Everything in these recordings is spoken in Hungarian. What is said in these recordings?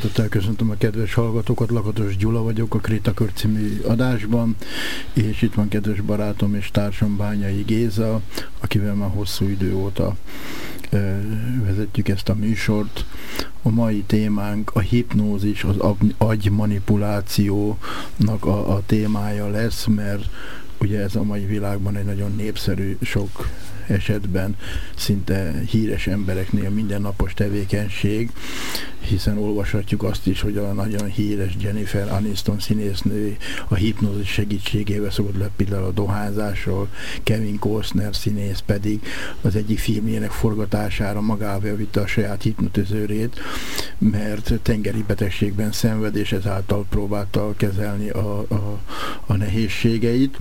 Szeretettel köszöntöm a kedves hallgatókat, Lakatos Gyula vagyok a Krétakör című adásban, és itt van kedves barátom és társam Bányai Géza, akivel már hosszú idő óta vezetjük ezt a műsort. A mai témánk a hipnózis, az agymanipulációnak a, a témája lesz, mert ugye ez a mai világban egy nagyon népszerű, sok esetben szinte híres embereknél mindennapos tevékenység, hiszen olvashatjuk azt is, hogy a nagyon híres Jennifer Aniston színésznő a hipnózis segítségével szokott le például a dohányzásról, Kevin Costner színész pedig az egyik filmjének forgatására magával vitte a saját hipnotizőrét, mert tengeri betegségben szenved, és ezáltal próbálta kezelni a, a, a nehézségeit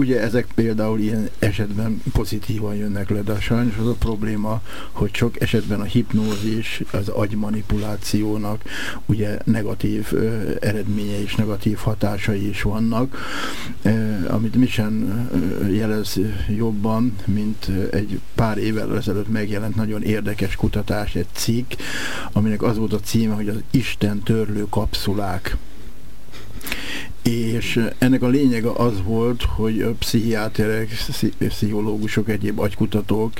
Ugye ezek például ilyen esetben pozitívan jönnek le, de sajnos az a probléma, hogy sok esetben a hipnózis, az agymanipulációnak ugye negatív ö, eredménye és negatív hatásai is vannak, ö, amit mi sem jelez jobban, mint egy pár évvel ezelőtt megjelent nagyon érdekes kutatás, egy cikk, aminek az volt a címe, hogy az Isten törlő kapszulák és ennek a lényege az volt, hogy a pszichiáterek, pszichológusok, egyéb agykutatók,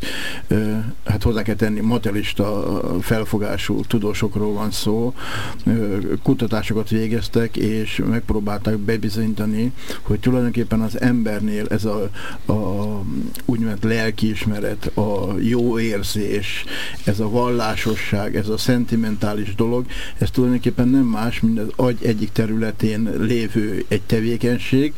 hát hozzá kell tenni, materialista felfogású tudósokról van szó, kutatásokat végeztek, és megpróbálták bebizonyítani, hogy tulajdonképpen az embernél ez a, a úgymond lelkiismeret, a jó érzés, ez a vallásosság, ez a szentimentális dolog, ez tulajdonképpen nem más, mint az agy egyik területén lévő egy tevékenység,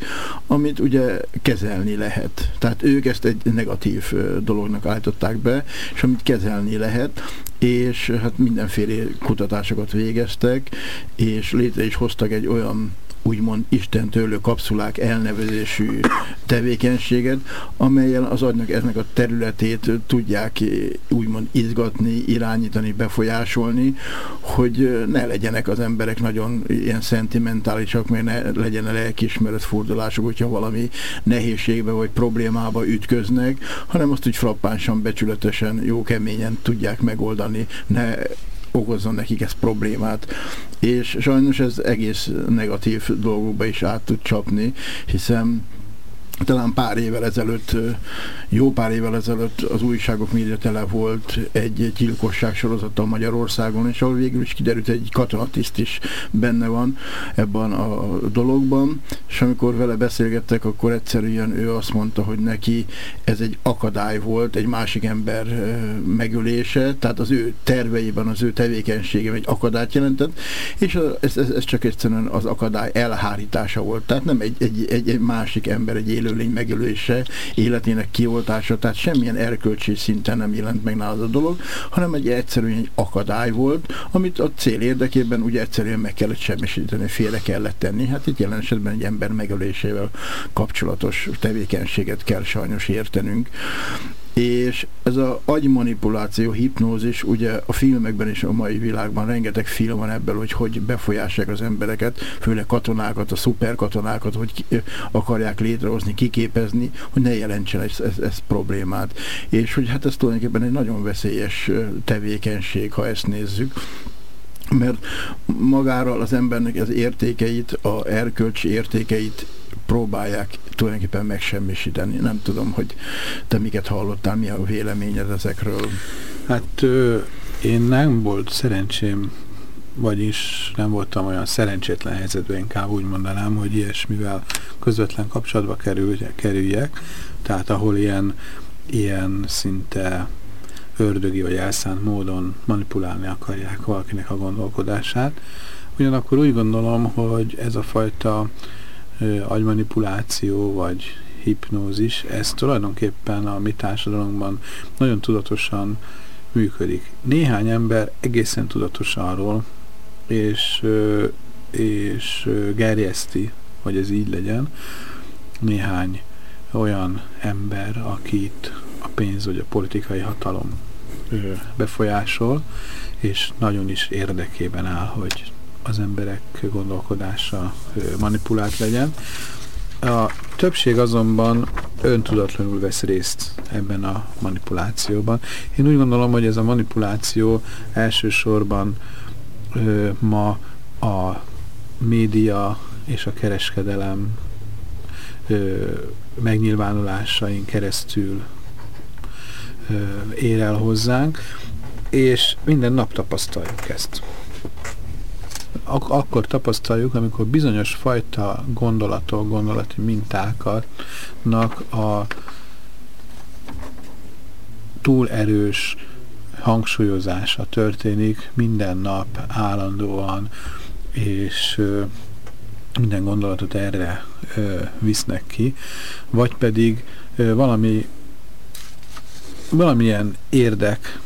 amit ugye kezelni lehet. Tehát ők ezt egy negatív dolognak állították be, és amit kezelni lehet, és hát mindenféle kutatásokat végeztek, és létre is hoztak egy olyan úgymond Isten tőlő kapszulák elnevezésű tevékenységet, amelyen az agynak eznek a területét tudják úgymond izgatni, irányítani, befolyásolni, hogy ne legyenek az emberek nagyon ilyen szentimentálisak, mert ne legyen a lelkismeret fordulások, hogyha valami nehézségbe vagy problémába ütköznek, hanem azt úgy frappánsan, becsületesen, jó keményen tudják megoldani, ne okozzon nekik ez problémát. És sajnos ez egész negatív dolgokba is át tud csapni, hiszen talán pár évvel ezelőtt, jó pár évvel ezelőtt az újságok médiatele volt egy gyilkosság sorozata Magyarországon, és ahol végül is kiderült, egy katonatiszt is benne van ebben a dologban, és amikor vele beszélgettek, akkor egyszerűen ő azt mondta, hogy neki ez egy akadály volt, egy másik ember megölése, tehát az ő terveiben, az ő tevékenysége egy akadályt jelentett, és ez, ez, ez csak egyszerűen az akadály elhárítása volt, tehát nem egy, egy, egy, egy másik ember, egy élőlény megölése, életének kioltása, tehát semmilyen erkölcsi szinten nem jelent meg nálad a dolog, hanem egy egyszerűen egy akadály volt, amit a cél érdekében ugye egyszerűen meg kellett semmisíteni, félre kellett tenni. Hát itt jelen esetben egy ember megölésével kapcsolatos tevékenységet kell sajnos értenünk és ez az agymanipuláció, hipnózis, ugye a filmekben is a mai világban rengeteg film van ebből, hogy hogy befolyásolják az embereket, főleg katonákat, a szuperkatonákat, hogy akarják létrehozni, kiképezni, hogy ne jelentsen ez, ez, ez problémát. És hogy hát ez tulajdonképpen egy nagyon veszélyes tevékenység, ha ezt nézzük mert magáról az embernek az értékeit, a erkölcsi értékeit próbálják tulajdonképpen megsemmisíteni. Nem tudom, hogy te miket hallottál, mi a véleményed ezekről? Hát én nem volt szerencsém vagyis nem voltam olyan szerencsétlen helyzetben, inkább úgy mondanám, hogy ilyesmivel közvetlen kapcsolatba kerüljek, tehát ahol ilyen, ilyen szinte ördögi vagy elszánt módon manipulálni akarják valakinek a gondolkodását. Ugyanakkor úgy gondolom, hogy ez a fajta agymanipuláció vagy hipnózis, ez tulajdonképpen a mi társadalomban nagyon tudatosan működik. Néhány ember egészen tudatos arról, és, és gerjeszti, hogy ez így legyen, néhány olyan ember, akit a pénz vagy a politikai hatalom befolyásol, és nagyon is érdekében áll, hogy az emberek gondolkodása manipulált legyen. A többség azonban öntudatlanul vesz részt ebben a manipulációban. Én úgy gondolom, hogy ez a manipuláció elsősorban ö, ma a média és a kereskedelem ö, megnyilvánulásain keresztül ö, ér el hozzánk, és minden nap tapasztaljuk ezt ak akkor tapasztaljuk, amikor bizonyos fajta gondolatok, gondolati mintáknak a túl erős hangsúlyozása történik minden nap állandóan, és ö, minden gondolatot erre ö, visznek ki, vagy pedig ö, valami valamilyen érdek,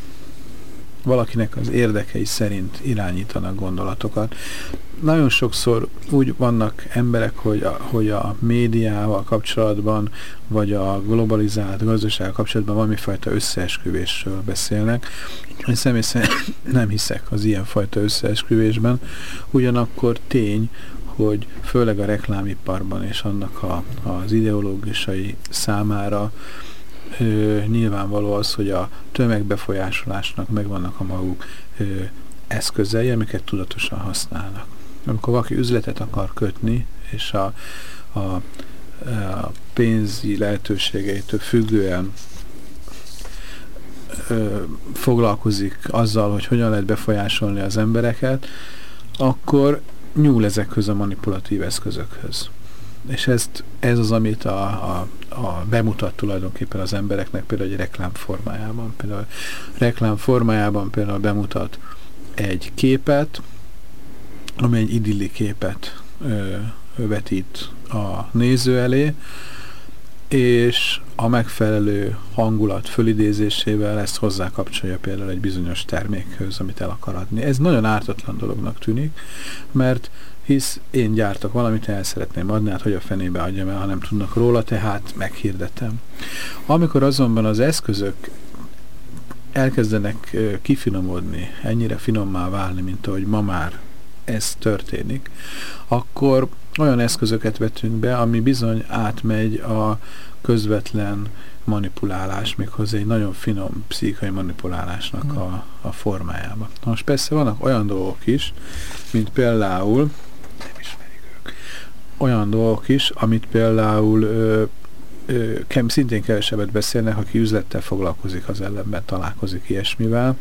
valakinek az érdekei szerint irányítanak gondolatokat. Nagyon sokszor úgy vannak emberek, hogy a, hogy a médiával kapcsolatban, vagy a globalizált gazdaság kapcsolatban valamifajta összeesküvésről beszélnek. Én személy szerint nem hiszek az ilyenfajta összeesküvésben, ugyanakkor tény, hogy főleg a reklámiparban és annak a, az ideológusai számára ö, nyilvánvaló az, hogy a tömegbefolyásolásnak megvannak a maguk ö, eszközei, amiket tudatosan használnak. Amikor valaki üzletet akar kötni, és a, a, a pénzi lehetőségeitől függően ö, foglalkozik azzal, hogy hogyan lehet befolyásolni az embereket, akkor nyúl ezekhez a manipulatív eszközökhöz. És ezt, ez az, amit a, a, a bemutat tulajdonképpen az embereknek például egy reklám formájában. Például reklám formájában például bemutat egy képet, ami egy idilli képet ö, vetít a néző elé, és a megfelelő hangulat fölidézésével ezt hozzákapcsolja például egy bizonyos termékhöz, amit el akar adni. Ez nagyon ártatlan dolognak tűnik, mert hisz én gyártok valamit, el szeretném adni, hát hogy a fenébe adjam el, ha nem tudnak róla, tehát meghirdetem. Amikor azonban az eszközök elkezdenek kifinomodni, ennyire finommá válni, mint ahogy ma már ez történik, akkor olyan eszközöket vetünk be, ami bizony átmegy a közvetlen manipulálás, méghozzá egy nagyon finom pszichai manipulálásnak a, a formájába. Most persze vannak olyan dolgok is, mint például olyan dolgok is, amit például ö, ö, szintén kevesebbet beszélnek, aki üzlettel foglalkozik, az ellenben találkozik ilyesmivel.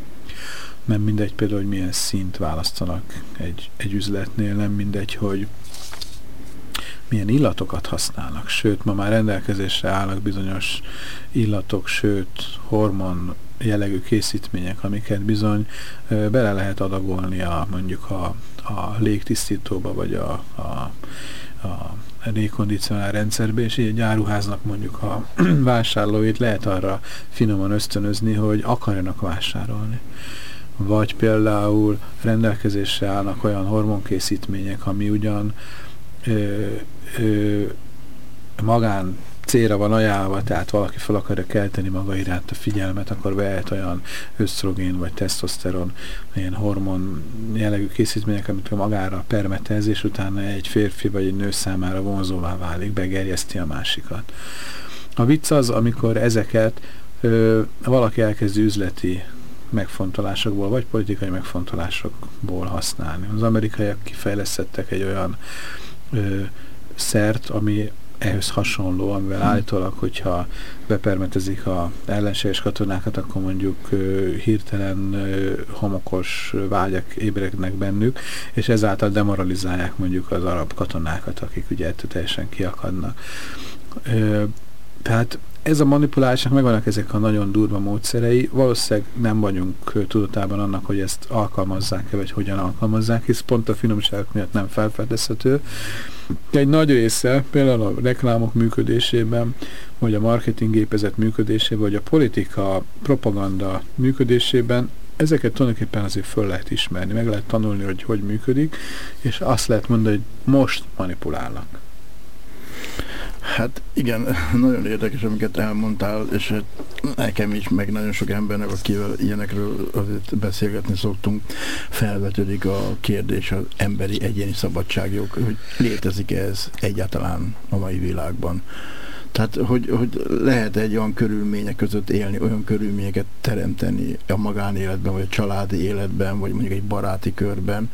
Nem mindegy például, hogy milyen szint választanak egy, egy üzletnél, nem mindegy, hogy milyen illatokat használnak, sőt, ma már rendelkezésre állnak bizonyos illatok, sőt, hormon jellegű készítmények, amiket bizony ö, bele lehet adagolni a, mondjuk a, a légtisztítóba, vagy a, a a légkondicionál rendszerbe, és így egy áruháznak mondjuk a vásárlóit lehet arra finoman ösztönözni, hogy akarjanak vásárolni. Vagy például rendelkezésre állnak olyan hormonkészítmények, ami ugyan ö, ö, magán célra van ajánlva, tehát valaki fel akarja kelteni maga iránt a figyelmet, akkor vehet olyan ösztrogén vagy tesztoszteron, ilyen hormon jellegű készítmények, amit magára permetez, és utána egy férfi vagy egy nő számára vonzóvá válik, begerjeszti a másikat. A vicc az, amikor ezeket ö, valaki elkezdi üzleti megfontolásokból, vagy politikai megfontolásokból használni. Az amerikaiak kifejlesztettek egy olyan ö, szert, ami ehhez hasonló, amivel hmm. állítólag, hogyha bepermetezik a ellenséges katonákat, akkor mondjuk hirtelen homokos vágyak ébrednek bennük, és ezáltal demoralizálják mondjuk az arab katonákat, akik ugye ettől teljesen kiakadnak. Tehát ez a manipulálásnak megvannak ezek a nagyon durva módszerei. Valószínűleg nem vagyunk tudatában annak, hogy ezt alkalmazzák-e, vagy hogyan alkalmazzák, hisz pont a finomságok miatt nem felfedezhető. Egy nagy része, például a reklámok működésében, vagy a marketinggépezet működésében, vagy a politika, propaganda működésében ezeket tulajdonképpen azért föl lehet ismerni, meg lehet tanulni, hogy hogy működik, és azt lehet mondani, hogy most manipulálnak. Hát igen, nagyon érdekes, amiket elmondtál, és hát nekem is, meg nagyon sok embernek, akivel ilyenekről azért beszélgetni szoktunk, felvetődik a kérdés az emberi egyéni szabadságjog, hogy létezik -e ez egyáltalán a mai világban. Tehát, hogy, hogy lehet egy olyan körülmények között élni, olyan körülményeket teremteni a magánéletben, vagy a családi életben, vagy mondjuk egy baráti körben,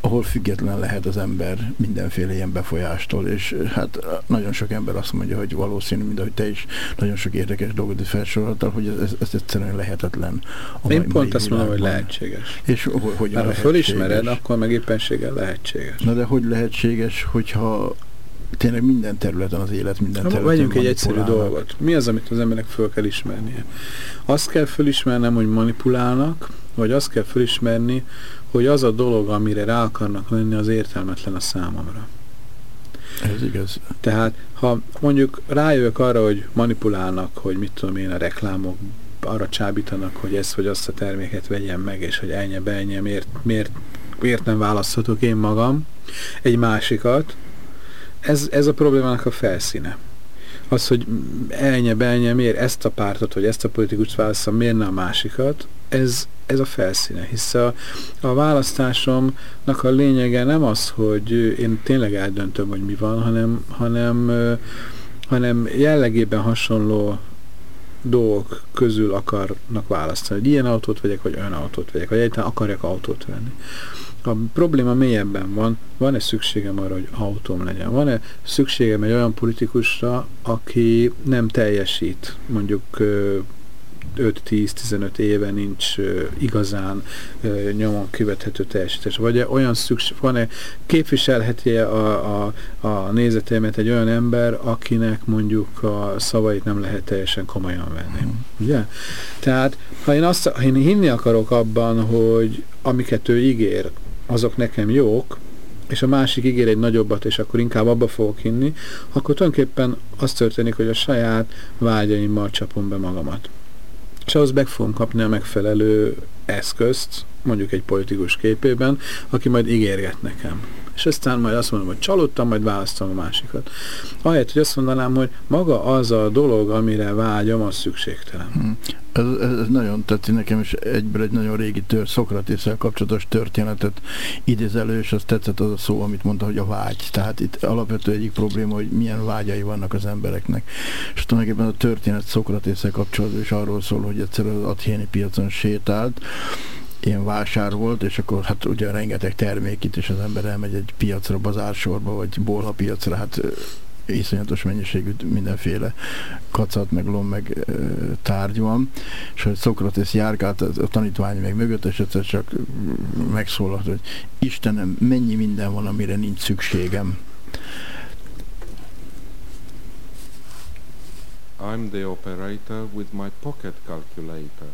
ahol független lehet az ember mindenféle ilyen befolyástól, és hát nagyon sok ember azt mondja, hogy valószínű, mint ahogy te is nagyon sok érdekes dolgot felsoroltál, hogy ez, ez egyszerűen lehetetlen. A Én pont azt mondom, hogy lehetséges. És hogy, hogy Mert ha fölismered, akkor meg éppenséggel lehetséges. Na de hogy lehetséges, hogyha tényleg minden területen az élet minden területen. Vegyünk egy egyszerű dolgot. Mi az, amit az embernek föl kell ismernie? Azt kell fölismernem, hogy manipulálnak, vagy azt kell fölismerni, hogy az a dolog, amire rá akarnak lenni, az értelmetlen a számomra. Ez igaz. Tehát, ha mondjuk rájövök arra, hogy manipulálnak, hogy mit tudom én, a reklámok arra csábítanak, hogy ezt vagy azt a terméket vegyem meg, és hogy ennyi be, ennyi, miért, miért, miért nem választhatok én magam egy másikat, ez, ez a problémának a felszíne. Az, hogy elnye, belnye, miért ezt a pártot, vagy ezt a politikust választom, miért ne a másikat, ez, ez a felszíne, hisz a, a választásomnak a lényege nem az, hogy én tényleg eldöntöm, hogy mi van, hanem, hanem, hanem jellegében hasonló dolgok közül akarnak választani, hogy ilyen autót vegyek, vagy olyan autót vegyek, vagy egyáltalán akarják autót venni. A probléma mélyebben van, van-e szükségem arra, hogy autóm legyen? Van-e szükségem egy olyan aki nem teljesít, mondjuk 5-10-15 éve nincs igazán nyomon kivethető teljesítés. Vagy olyan szükség, van-e, képviselheti -e a, a, a nézeteimet egy olyan ember, akinek mondjuk a szavait nem lehet teljesen komolyan venni. Mm. Ugye? Tehát, ha én, azt, ha én hinni akarok abban, hogy amiket ő ígér, azok nekem jók, és a másik ígér egy nagyobbat, és akkor inkább abba fogok hinni, akkor tulajdonképpen az történik, hogy a saját vágyaimmal csapom be magamat. És ahhoz meg fogom kapni a megfelelő eszközt, mondjuk egy politikus képében, aki majd ígérget nekem. És aztán majd azt mondom, hogy csalódtam, majd választom a másikat. Ahelyett, hogy azt mondanám, hogy maga az a dolog, amire vágyom, az szükségtelen. Hmm. Ez, ez, ez nagyon tetszik nekem, és egyből egy nagyon régi tör, Szokratésszel kapcsolatos történetet idéz elő, és az tetszett az a szó, amit mondta, hogy a vágy. Tehát itt alapvető egyik probléma, hogy milyen vágyai vannak az embereknek. És tulajdonképpen a történet Szokratésszel kapcsolatban is arról szól, hogy egyszer az athéni piacon sétált, ilyen vásár volt, és akkor hát ugye rengeteg termék itt, és az ember elmegy egy piacra, bazársorba, vagy bolha piacra, hát iszonyatos mennyiségű mindenféle kacat, meg lom, meg e, tárgy van, és hogy Szokratész járkált a tanítvány meg mögött, és egyszer csak megszólalt, hogy Istenem, mennyi minden van, amire nincs szükségem. I'm the operator with my pocket calculator.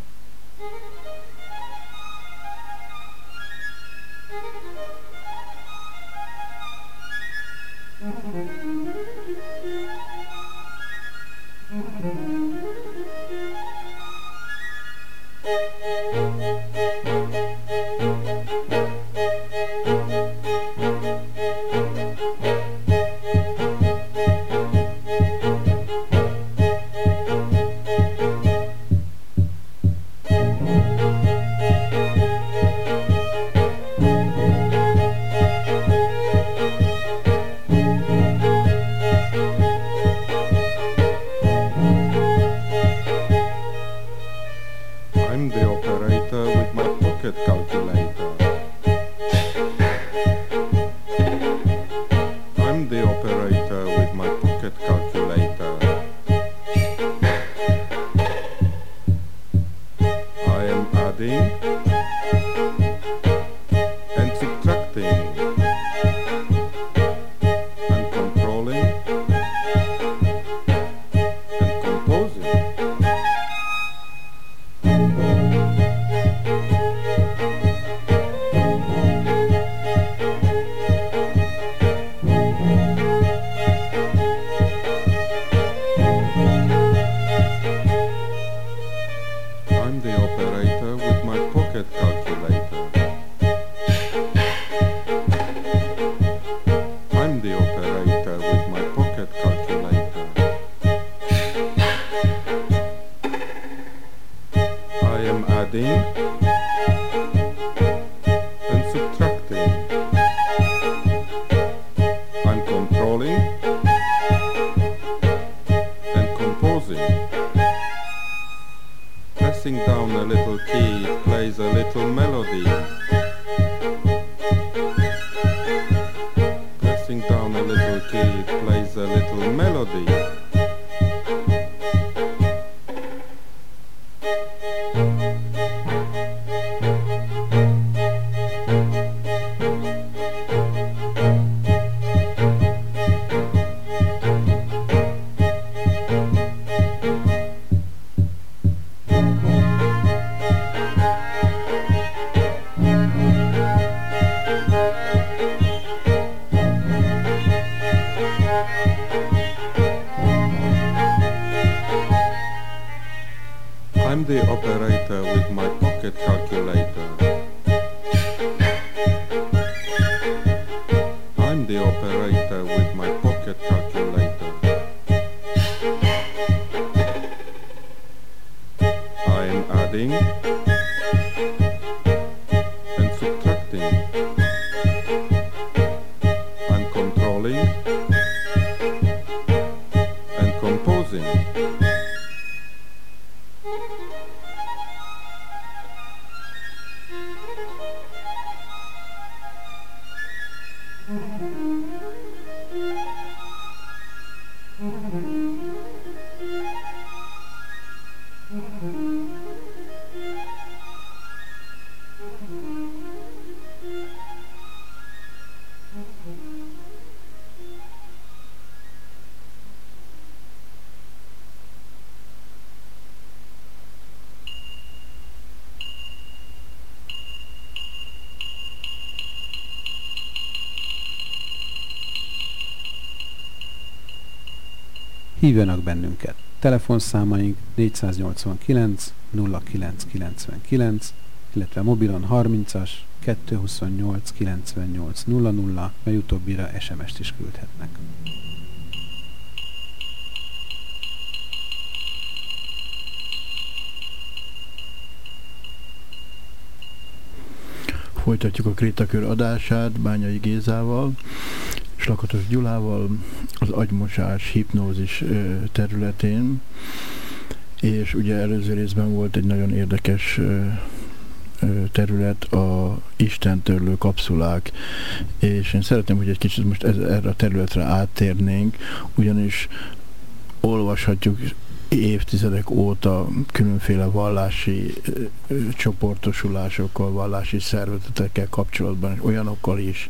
Hívjanak bennünket. Telefonszámaink 489 0999, illetve mobilon 30-as 228 98 00, mely utóbbira SMS-t is küldhetnek. Folytatjuk a Krétakör adását Bányai Gézával és Lakatos Gyulával az agymosás, hipnózis területén, és ugye előző részben volt egy nagyon érdekes terület a Isten törlő kapszulák, és én szeretném, hogy egy kicsit most ez, erre a területre áttérnénk, ugyanis olvashatjuk évtizedek óta különféle vallási csoportosulásokkal, vallási szervezetekkel kapcsolatban, olyanokkal is,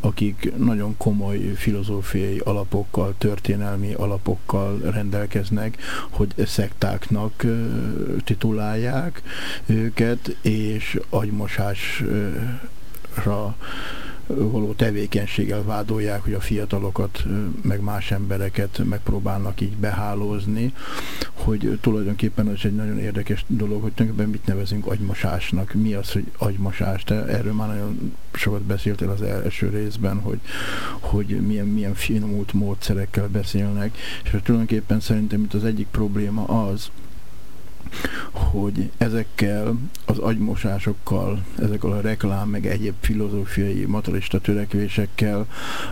akik nagyon komoly filozófiai alapokkal, történelmi alapokkal rendelkeznek, hogy szektáknak titulálják őket, és agymosásra való tevékenységgel vádolják, hogy a fiatalokat, meg más embereket megpróbálnak így behálózni, hogy tulajdonképpen ez egy nagyon érdekes dolog, hogy tulajdonképpen mit nevezünk agymosásnak. Mi az, hogy agymosás? Te erről már nagyon sokat beszéltél az első részben, hogy, hogy milyen, milyen finomult módszerekkel beszélnek, és tulajdonképpen szerintem itt az egyik probléma az, hogy ezekkel az agymosásokkal, ezekkel a reklám, meg egyéb filozófiai, materialista törekvésekkel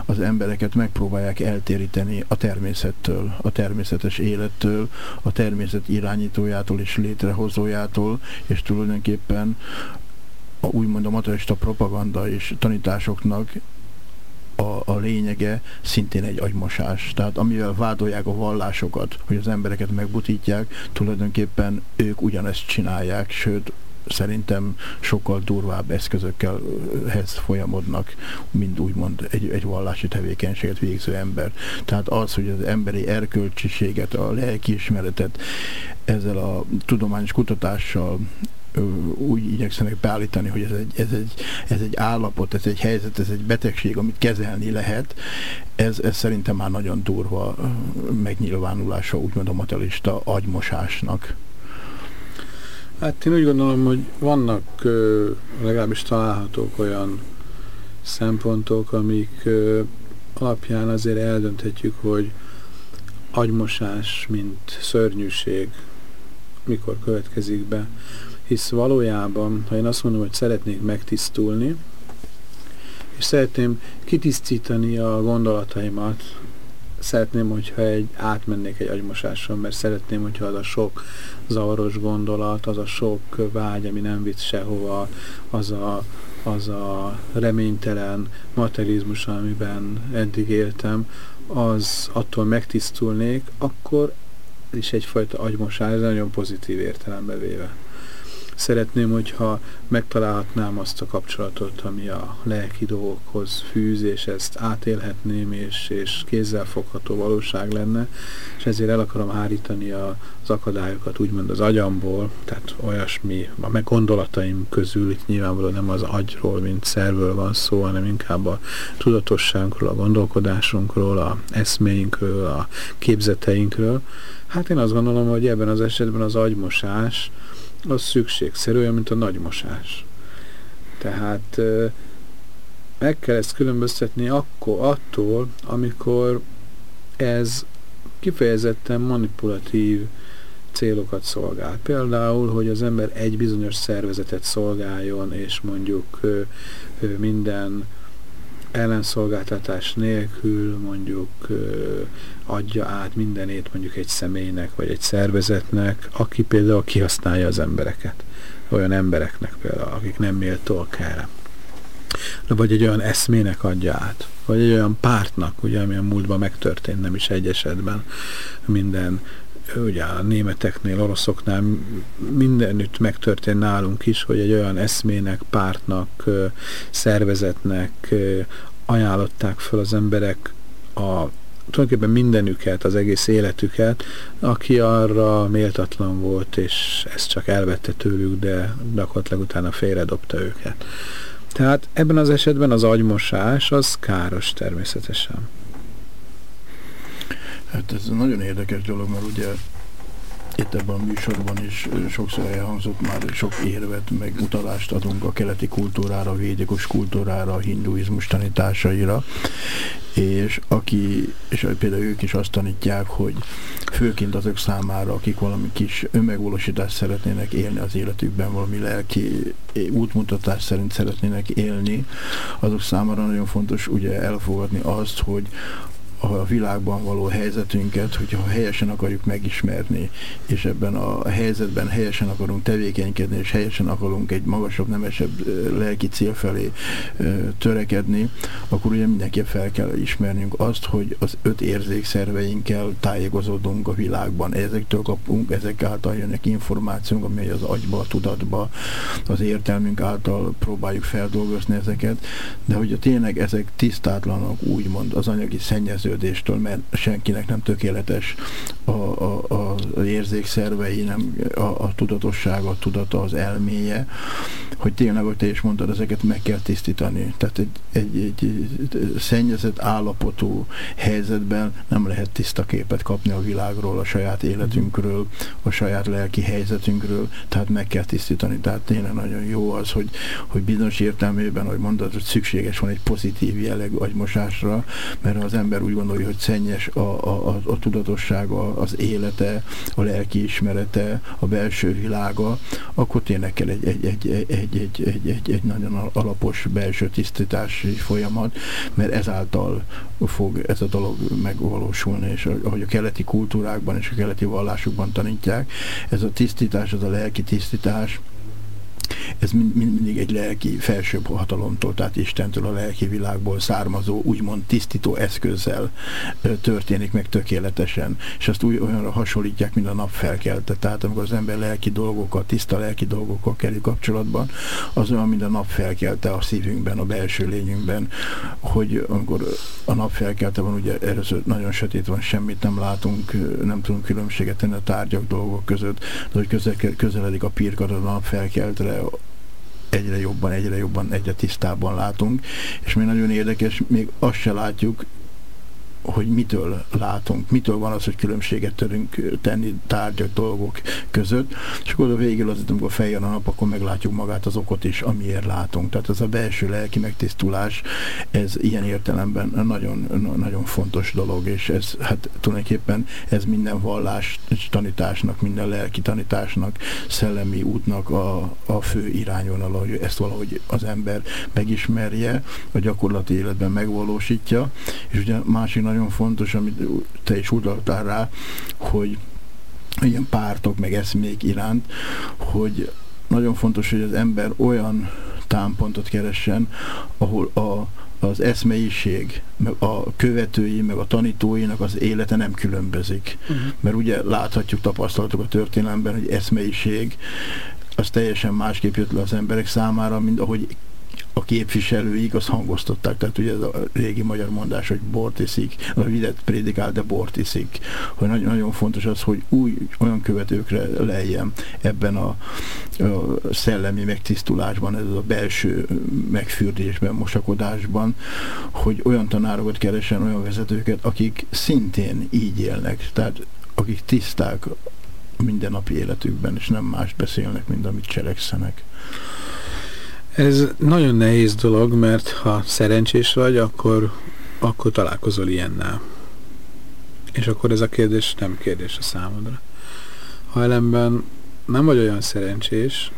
az embereket megpróbálják eltéríteni a természettől, a természetes élettől, a természet irányítójától és létrehozójától, és tulajdonképpen a, úgymond a materialista propaganda és tanításoknak a, a lényege szintén egy agymosás. Tehát amivel vádolják a vallásokat, hogy az embereket megbutítják, tulajdonképpen ők ugyanezt csinálják, sőt szerintem sokkal durvább eszközökkel ehhez folyamodnak, mint úgymond egy, egy vallási tevékenységet végző ember. Tehát az, hogy az emberi erkölcsiséget, a lelkiismeretet ezzel a tudományos kutatással úgy igyekszenek beállítani, hogy ez egy, ez, egy, ez egy állapot, ez egy helyzet, ez egy betegség, amit kezelni lehet, ez, ez szerintem már nagyon durva megnyilvánulása, úgymond a materialista agymosásnak. Hát én úgy gondolom, hogy vannak legalábbis találhatók olyan szempontok, amik alapján azért eldönthetjük, hogy agymosás, mint szörnyűség, mikor következik be. Hisz valójában, ha én azt mondom, hogy szeretnék megtisztulni, és szeretném kitisztítani a gondolataimat, szeretném, hogyha egy, átmennék egy agymosáson, mert szeretném, hogyha az a sok zavaros gondolat, az a sok vágy, ami nem vitt sehova, az a, az a reménytelen materializmus, amiben eddig éltem, az attól megtisztulnék, akkor is egyfajta agymosás, nagyon pozitív értelembe véve. Szeretném, hogyha megtalálhatnám azt a kapcsolatot, ami a lelki dolgokhoz fűz, és ezt átélhetném, és, és kézzelfogható valóság lenne, és ezért el akarom hárítani a, az akadályokat úgymond az agyamból, tehát olyasmi, a meg gondolataim közül, itt nyilvánvalóan nem az agyról, mint szervről van szó, hanem inkább a tudatosságról, a gondolkodásunkról, a eszméinkről, a képzeteinkről. Hát én azt gondolom, hogy ebben az esetben az agymosás, az szükségszerű, olyan, mint a nagymosás. Tehát meg kell ezt különböztetni akkor, attól, amikor ez kifejezetten manipulatív célokat szolgál. Például, hogy az ember egy bizonyos szervezetet szolgáljon, és mondjuk minden ellenszolgáltatás nélkül mondjuk adja át mindenét mondjuk egy személynek, vagy egy szervezetnek, aki például kihasználja az embereket. Olyan embereknek például, akik nem méltóak erre. Vagy egy olyan eszmének adja át, vagy egy olyan pártnak, ugye, ami a múltban megtörtént, nem is egy esetben minden ugye a németeknél, oroszoknál mindenütt megtörtént nálunk is, hogy egy olyan eszmének, pártnak, szervezetnek ajánlották fel az emberek a tulajdonképpen mindenüket, az egész életüket, aki arra méltatlan volt, és ezt csak elvette tőlük, de gyakorlatilag utána félredobta őket. Tehát ebben az esetben az agymosás az káros természetesen. Hát ez nagyon érdekes dolog, mert ugye itt ebben a műsorban is sokszor elhangzott már sok érvet, meg utalást adunk a keleti kultúrára, a védikus kultúrára, a hinduizmus tanításaira, és aki, és például ők is azt tanítják, hogy főként azok számára, akik valami kis önmegvalósítást szeretnének élni az életükben, valami lelki útmutatás szerint szeretnének élni, azok számára nagyon fontos ugye elfogadni azt, hogy a világban való helyzetünket, hogyha helyesen akarjuk megismerni, és ebben a helyzetben helyesen akarunk tevékenykedni, és helyesen akarunk egy magasabb, nemesebb lelki cél felé törekedni, akkor ugye mindenképp fel kell ismernünk azt, hogy az öt érzékszerveinkkel tájékozódunk a világban. Ezektől kapunk, ezek által jönnek információk, amely az agyba, a tudatba, az értelmünk által próbáljuk feldolgozni ezeket, de hogyha tényleg ezek tisztátlanok, úgymond az anyagi szennyező fejlődéstől, mert senkinek nem tökéletes a, a, az érzékszervei, nem a, a tudatossága, a tudata, az elméje, hogy tényleg, hogy te is mondtad, ezeket meg kell tisztítani. Tehát egy, egy, egy, szennyezett állapotú helyzetben nem lehet tiszta képet kapni a világról, a saját életünkről, a saját lelki helyzetünkről, tehát meg kell tisztítani. Tehát tényleg nagyon jó az, hogy, hogy bizonyos értelmében, hogy mondod, hogy szükséges van egy pozitív jellegű agymosásra, mert az ember úgy gondolja, hogy szennyes a, a, a, a tudatossága, az élete, a lelki ismerete, a belső világa, akkor tényleg kell egy, egy, egy, egy, egy, egy, egy, egy nagyon alapos belső tisztítási folyamat, mert ezáltal fog ez a dolog megvalósulni, és ahogy a keleti kultúrákban és a keleti vallásokban tanítják, ez a tisztítás, az a lelki tisztítás, ez mind, mind, mindig egy lelki felsőbb hatalomtól, tehát Istentől a lelki világból származó, úgymond tisztító eszközzel történik meg tökéletesen, és azt úgy olyanra hasonlítják, mint a nap felkelte. Tehát amikor az ember lelki dolgokkal, tiszta lelki dolgokkal kerül kapcsolatban, az olyan, mint a nap felkelte a szívünkben, a belső lényünkben, hogy amikor a nap felkelte van, ugye először nagyon sötét van, semmit nem látunk, nem tudunk különbséget tenni a tárgyak dolgok között, de hogy közel, közeledik a pirkad a nap felkeltre, egyre jobban, egyre jobban, egyre tisztábban látunk, és még nagyon érdekes, még azt se látjuk, hogy mitől látunk, mitől van az, hogy különbséget tudunk tenni tárgyak, dolgok között, és akkor a végül az, amikor feljön a nap, akkor meglátjuk magát az okot is, amiért látunk. Tehát ez a belső lelki megtisztulás, ez ilyen értelemben nagyon, nagyon fontos dolog, és ez hát tulajdonképpen ez minden vallás tanításnak, minden lelki tanításnak, szellemi útnak a, a fő irányvonala, hogy ezt valahogy az ember megismerje, a gyakorlati életben megvalósítja, és ugye másik nagyon fontos, amit te is utaltál rá, hogy ilyen pártok, meg eszmék iránt, hogy nagyon fontos, hogy az ember olyan támpontot keressen, ahol a, az eszmeiség, meg a követői, meg a tanítóinak az élete nem különbözik. Uh-huh. Mert ugye láthatjuk, tapasztalatok a történelemben, hogy eszmeiség az teljesen másképp jött le az emberek számára, mint ahogy a képviselőik azt hangoztatták, tehát ugye ez a régi magyar mondás, hogy bort iszik, a vizet prédikál, de bort iszik, hogy nagyon, nagyon fontos az, hogy új, olyan követőkre lejjem ebben a, a szellemi megtisztulásban, ez a belső megfürdésben, mosakodásban, hogy olyan tanárokat keresen, olyan vezetőket, akik szintén így élnek, tehát akik tiszták mindennapi életükben, és nem más beszélnek, mint amit cselekszenek. Ez nagyon nehéz dolog, mert ha szerencsés vagy, akkor, akkor találkozol ilyennel. És akkor ez a kérdés nem kérdés a számodra. Ha ellenben nem vagy olyan szerencsés,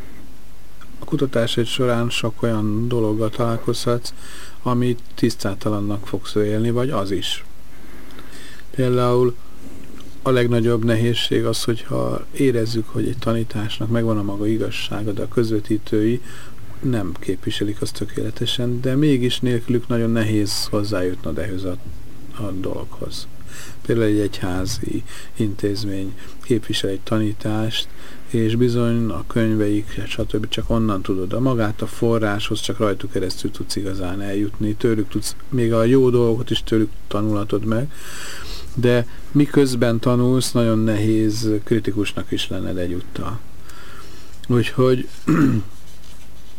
a kutatásod során sok olyan dologgal találkozhatsz, amit tisztátalannak fogsz élni, vagy az is. Például a legnagyobb nehézség az, hogyha érezzük, hogy egy tanításnak megvan a maga igazsága, de a közvetítői nem képviselik azt tökéletesen, de mégis nélkülük nagyon nehéz hozzájutnod ehhez a, a dologhoz. Például egy egyházi intézmény képvisel egy tanítást, és bizony a könyveik, stb. csak onnan tudod. A magát a forráshoz csak rajtuk keresztül tudsz igazán eljutni, tőlük tudsz, még a jó dolgokat is tőlük tanulhatod meg, de miközben tanulsz, nagyon nehéz kritikusnak is lenned egyúttal. Úgyhogy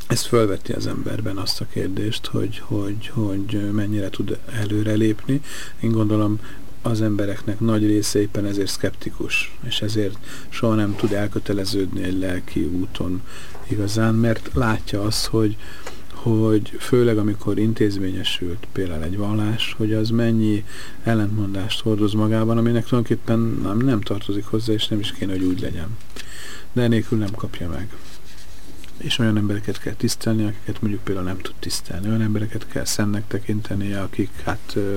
ez felveti az emberben azt a kérdést, hogy, hogy, hogy mennyire tud előrelépni. Én gondolom az embereknek nagy része éppen ezért szkeptikus, és ezért soha nem tud elköteleződni egy lelki úton igazán, mert látja azt, hogy, hogy főleg amikor intézményesült például egy vallás, hogy az mennyi ellentmondást hordoz magában, aminek tulajdonképpen nem, nem tartozik hozzá, és nem is kéne, hogy úgy legyen. De nélkül nem kapja meg és olyan embereket kell tisztelni, akiket mondjuk például nem tud tisztelni. Olyan embereket kell szennek tekinteni, akik hát ö,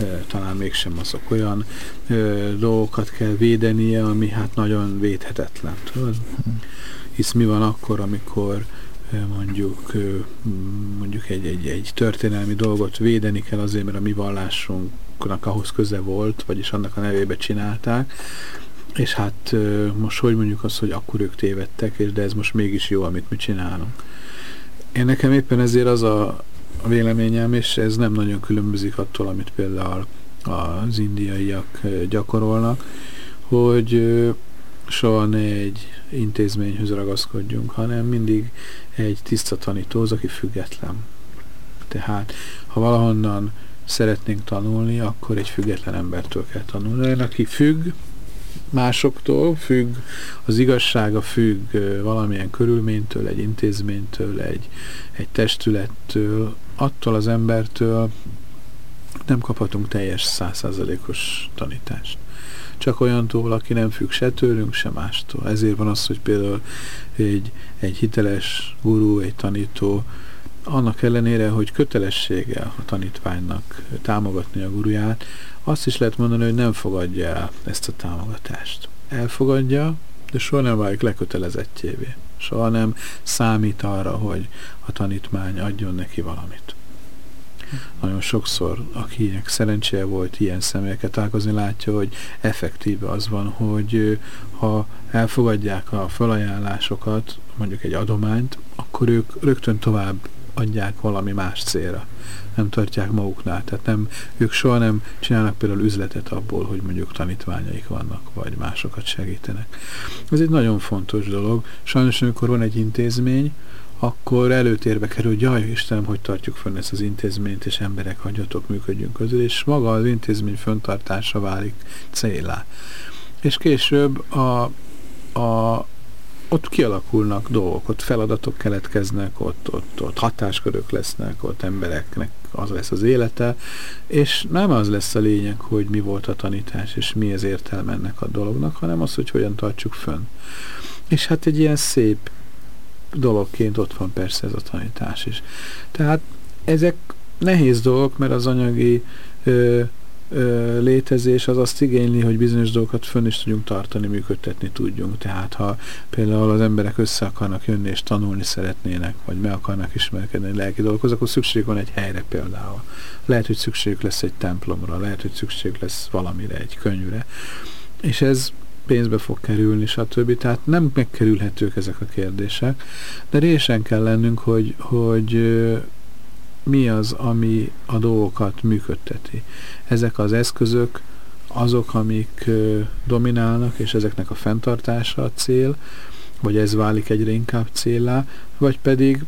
ö, talán mégsem azok. Olyan ö, dolgokat kell védenie, ami hát nagyon védhetetlen. Tudod? Hisz mi van akkor, amikor mondjuk mondjuk egy, egy, egy történelmi dolgot védeni kell azért, mert a mi vallásunknak ahhoz köze volt, vagyis annak a nevébe csinálták, és hát most hogy mondjuk azt, hogy akkor ők tévedtek, és de ez most mégis jó, amit mi csinálunk. Én nekem éppen ezért az a véleményem, és ez nem nagyon különbözik attól, amit például az indiaiak gyakorolnak, hogy soha ne egy intézményhöz ragaszkodjunk, hanem mindig egy tiszta tanítóz, aki független. Tehát, ha valahonnan szeretnénk tanulni, akkor egy független embertől kell tanulni. Aki függ, másoktól, függ, az igazsága függ valamilyen körülménytől, egy intézménytől, egy, egy testülettől, attól az embertől nem kaphatunk teljes százszázalékos tanítást. Csak olyantól, aki nem függ se tőlünk, se mástól. Ezért van az, hogy például egy, egy hiteles gurú, egy tanító, annak ellenére, hogy kötelessége a tanítványnak támogatni a guruját, azt is lehet mondani, hogy nem fogadja el ezt a támogatást. Elfogadja, de soha nem válik lekötelezettjévé. Soha nem számít arra, hogy a tanítmány adjon neki valamit. Nagyon sokszor, akinek szerencséje volt ilyen személyeket találkozni, látja, hogy effektíve az van, hogy ha elfogadják a felajánlásokat, mondjuk egy adományt, akkor ők rögtön tovább adják valami más célra. Nem tartják maguknál. Tehát nem, ők soha nem csinálnak például üzletet abból, hogy mondjuk tanítványaik vannak, vagy másokat segítenek. Ez egy nagyon fontos dolog. Sajnos, amikor van egy intézmény, akkor előtérbe kerül, hogy jaj, Istenem, hogy tartjuk fönn ezt az intézményt, és emberek hagyjatok, működjünk közül, és maga az intézmény föntartása válik célá. És később a, a, ott kialakulnak dolgok, ott feladatok keletkeznek, ott, ott, ott hatáskörök lesznek, ott embereknek az lesz az élete, és nem az lesz a lényeg, hogy mi volt a tanítás, és mi az értelme ennek a dolognak, hanem az, hogy hogyan tartsuk fönn. És hát egy ilyen szép dologként ott van persze ez a tanítás is. Tehát ezek nehéz dolgok, mert az anyagi ö, létezés az azt igényli, hogy bizonyos dolgokat fönn is tudjunk tartani, működtetni tudjunk. Tehát ha például az emberek össze akarnak jönni és tanulni szeretnének, vagy meg akarnak ismerkedni lelki dolgokhoz, akkor szükség van egy helyre például. Lehet, hogy szükség lesz egy templomra, lehet, hogy szükség lesz valamire, egy könyvre. És ez pénzbe fog kerülni, stb. Tehát nem megkerülhetők ezek a kérdések, de résen kell lennünk, hogy, hogy mi az, ami a dolgokat működteti. Ezek az eszközök azok, amik dominálnak, és ezeknek a fenntartása a cél, vagy ez válik egyre inkább célá, vagy pedig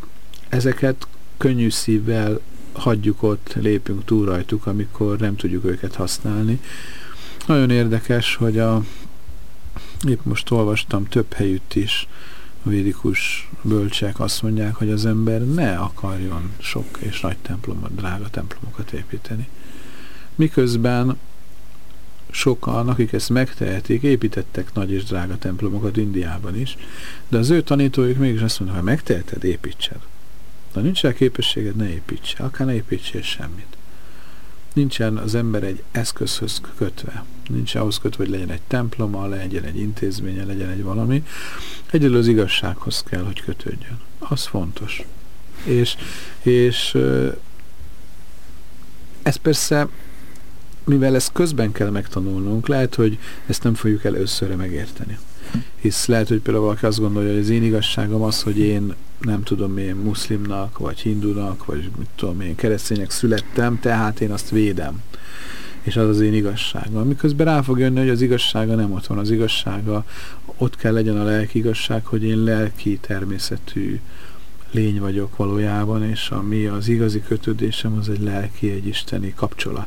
ezeket könnyű szívvel hagyjuk ott, lépünk túl rajtuk, amikor nem tudjuk őket használni. Nagyon érdekes, hogy a Épp most olvastam több helyütt is, védikus bölcsek azt mondják, hogy az ember ne akarjon sok és nagy templomot, drága templomokat építeni. Miközben sokan, akik ezt megtehetik, építettek nagy és drága templomokat Indiában is, de az ő tanítóik mégis azt mondják, ha megteheted, építsed. Ha nincs rá képességed, ne építs, akár ne építsél semmit nincsen az ember egy eszközhöz kötve. Nincs ahhoz kötve, hogy legyen egy temploma, legyen egy intézménye, legyen egy valami. Egyedül az igazsághoz kell, hogy kötődjön. Az fontos. És, és ez persze, mivel ezt közben kell megtanulnunk, lehet, hogy ezt nem fogjuk előszörre megérteni. Hisz lehet, hogy például valaki azt gondolja, hogy az én igazságom az, hogy én nem tudom én muszlimnak, vagy hindunak, vagy mit tudom én keresztények születtem, tehát én azt védem. És az az én igazságom. Miközben rá fog jönni, hogy az igazsága nem ott van. Az igazsága, ott kell legyen a lelki igazság, hogy én lelki természetű lény vagyok valójában, és ami az igazi kötődésem, az egy lelki, egy isteni kapcsolat.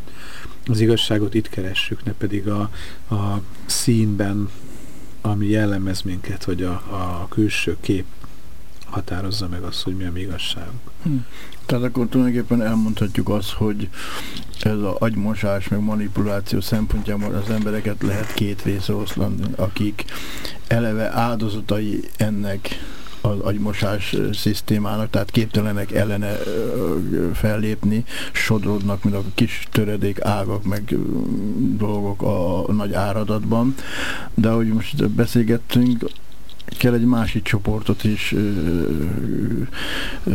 Az igazságot itt keressük, ne pedig a, a színben, ami jellemez minket, hogy a, a külső kép határozza meg azt, hogy mi a mi igazságunk. Hm. Tehát akkor tulajdonképpen elmondhatjuk azt, hogy ez az agymosás meg manipuláció szempontjából az embereket lehet két részre oszlani, akik eleve áldozatai ennek az agymosás szisztémának, tehát képtelenek ellene fellépni, sodrodnak, mint a kis töredék ágak, meg dolgok a nagy áradatban. De ahogy most beszélgettünk, kell egy másik csoportot is ö, ö, ö,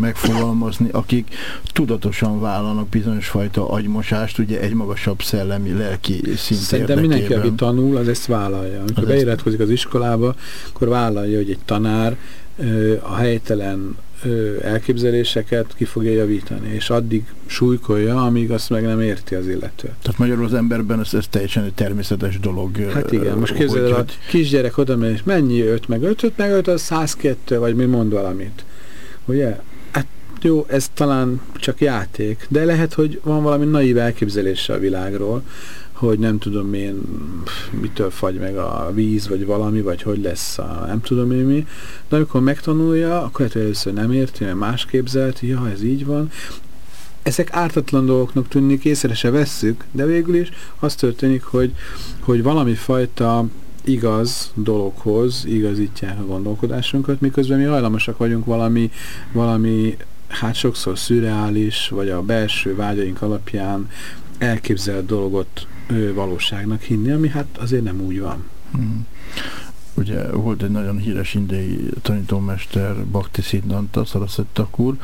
megfogalmazni, akik tudatosan vállalnak bizonyos fajta agymosást, ugye egy magasabb szellemi, lelki szint Szerintem érdekében. mindenki, aki tanul, az ezt vállalja. Amikor az beiratkozik az iskolába, akkor vállalja, hogy egy tanár a helytelen elképzeléseket ki fogja javítani, és addig súlykolja, amíg azt meg nem érti az illető. Tehát magyarul az emberben ez, ez teljesen egy természetes dolog. Hát igen, most képzeld el, a kisgyerek oda megy, és mennyi 5 meg 5, 5 meg 5 az 102, vagy mi mond valamit. Ugye? Hát jó, ez talán csak játék, de lehet, hogy van valami naív elképzelése a világról, hogy nem tudom én mitől fagy meg a víz, vagy valami, vagy hogy lesz a nem tudom én mi, de amikor megtanulja, akkor lehet, hogy először nem érti, mert más képzelt, ja, ez így van, ezek ártatlan dolgoknak tűnik, észre se vesszük, de végül is az történik, hogy, hogy valami fajta igaz dologhoz igazítják a gondolkodásunkat, miközben mi hajlamosak vagyunk valami, valami hát sokszor szürreális, vagy a belső vágyaink alapján elképzelt dolgot valóságnak hinni, ami hát azért nem úgy van. Hmm. Ugye volt egy nagyon híres indiai tanítómester, Bhakti Siddhanta, Saraswati úr,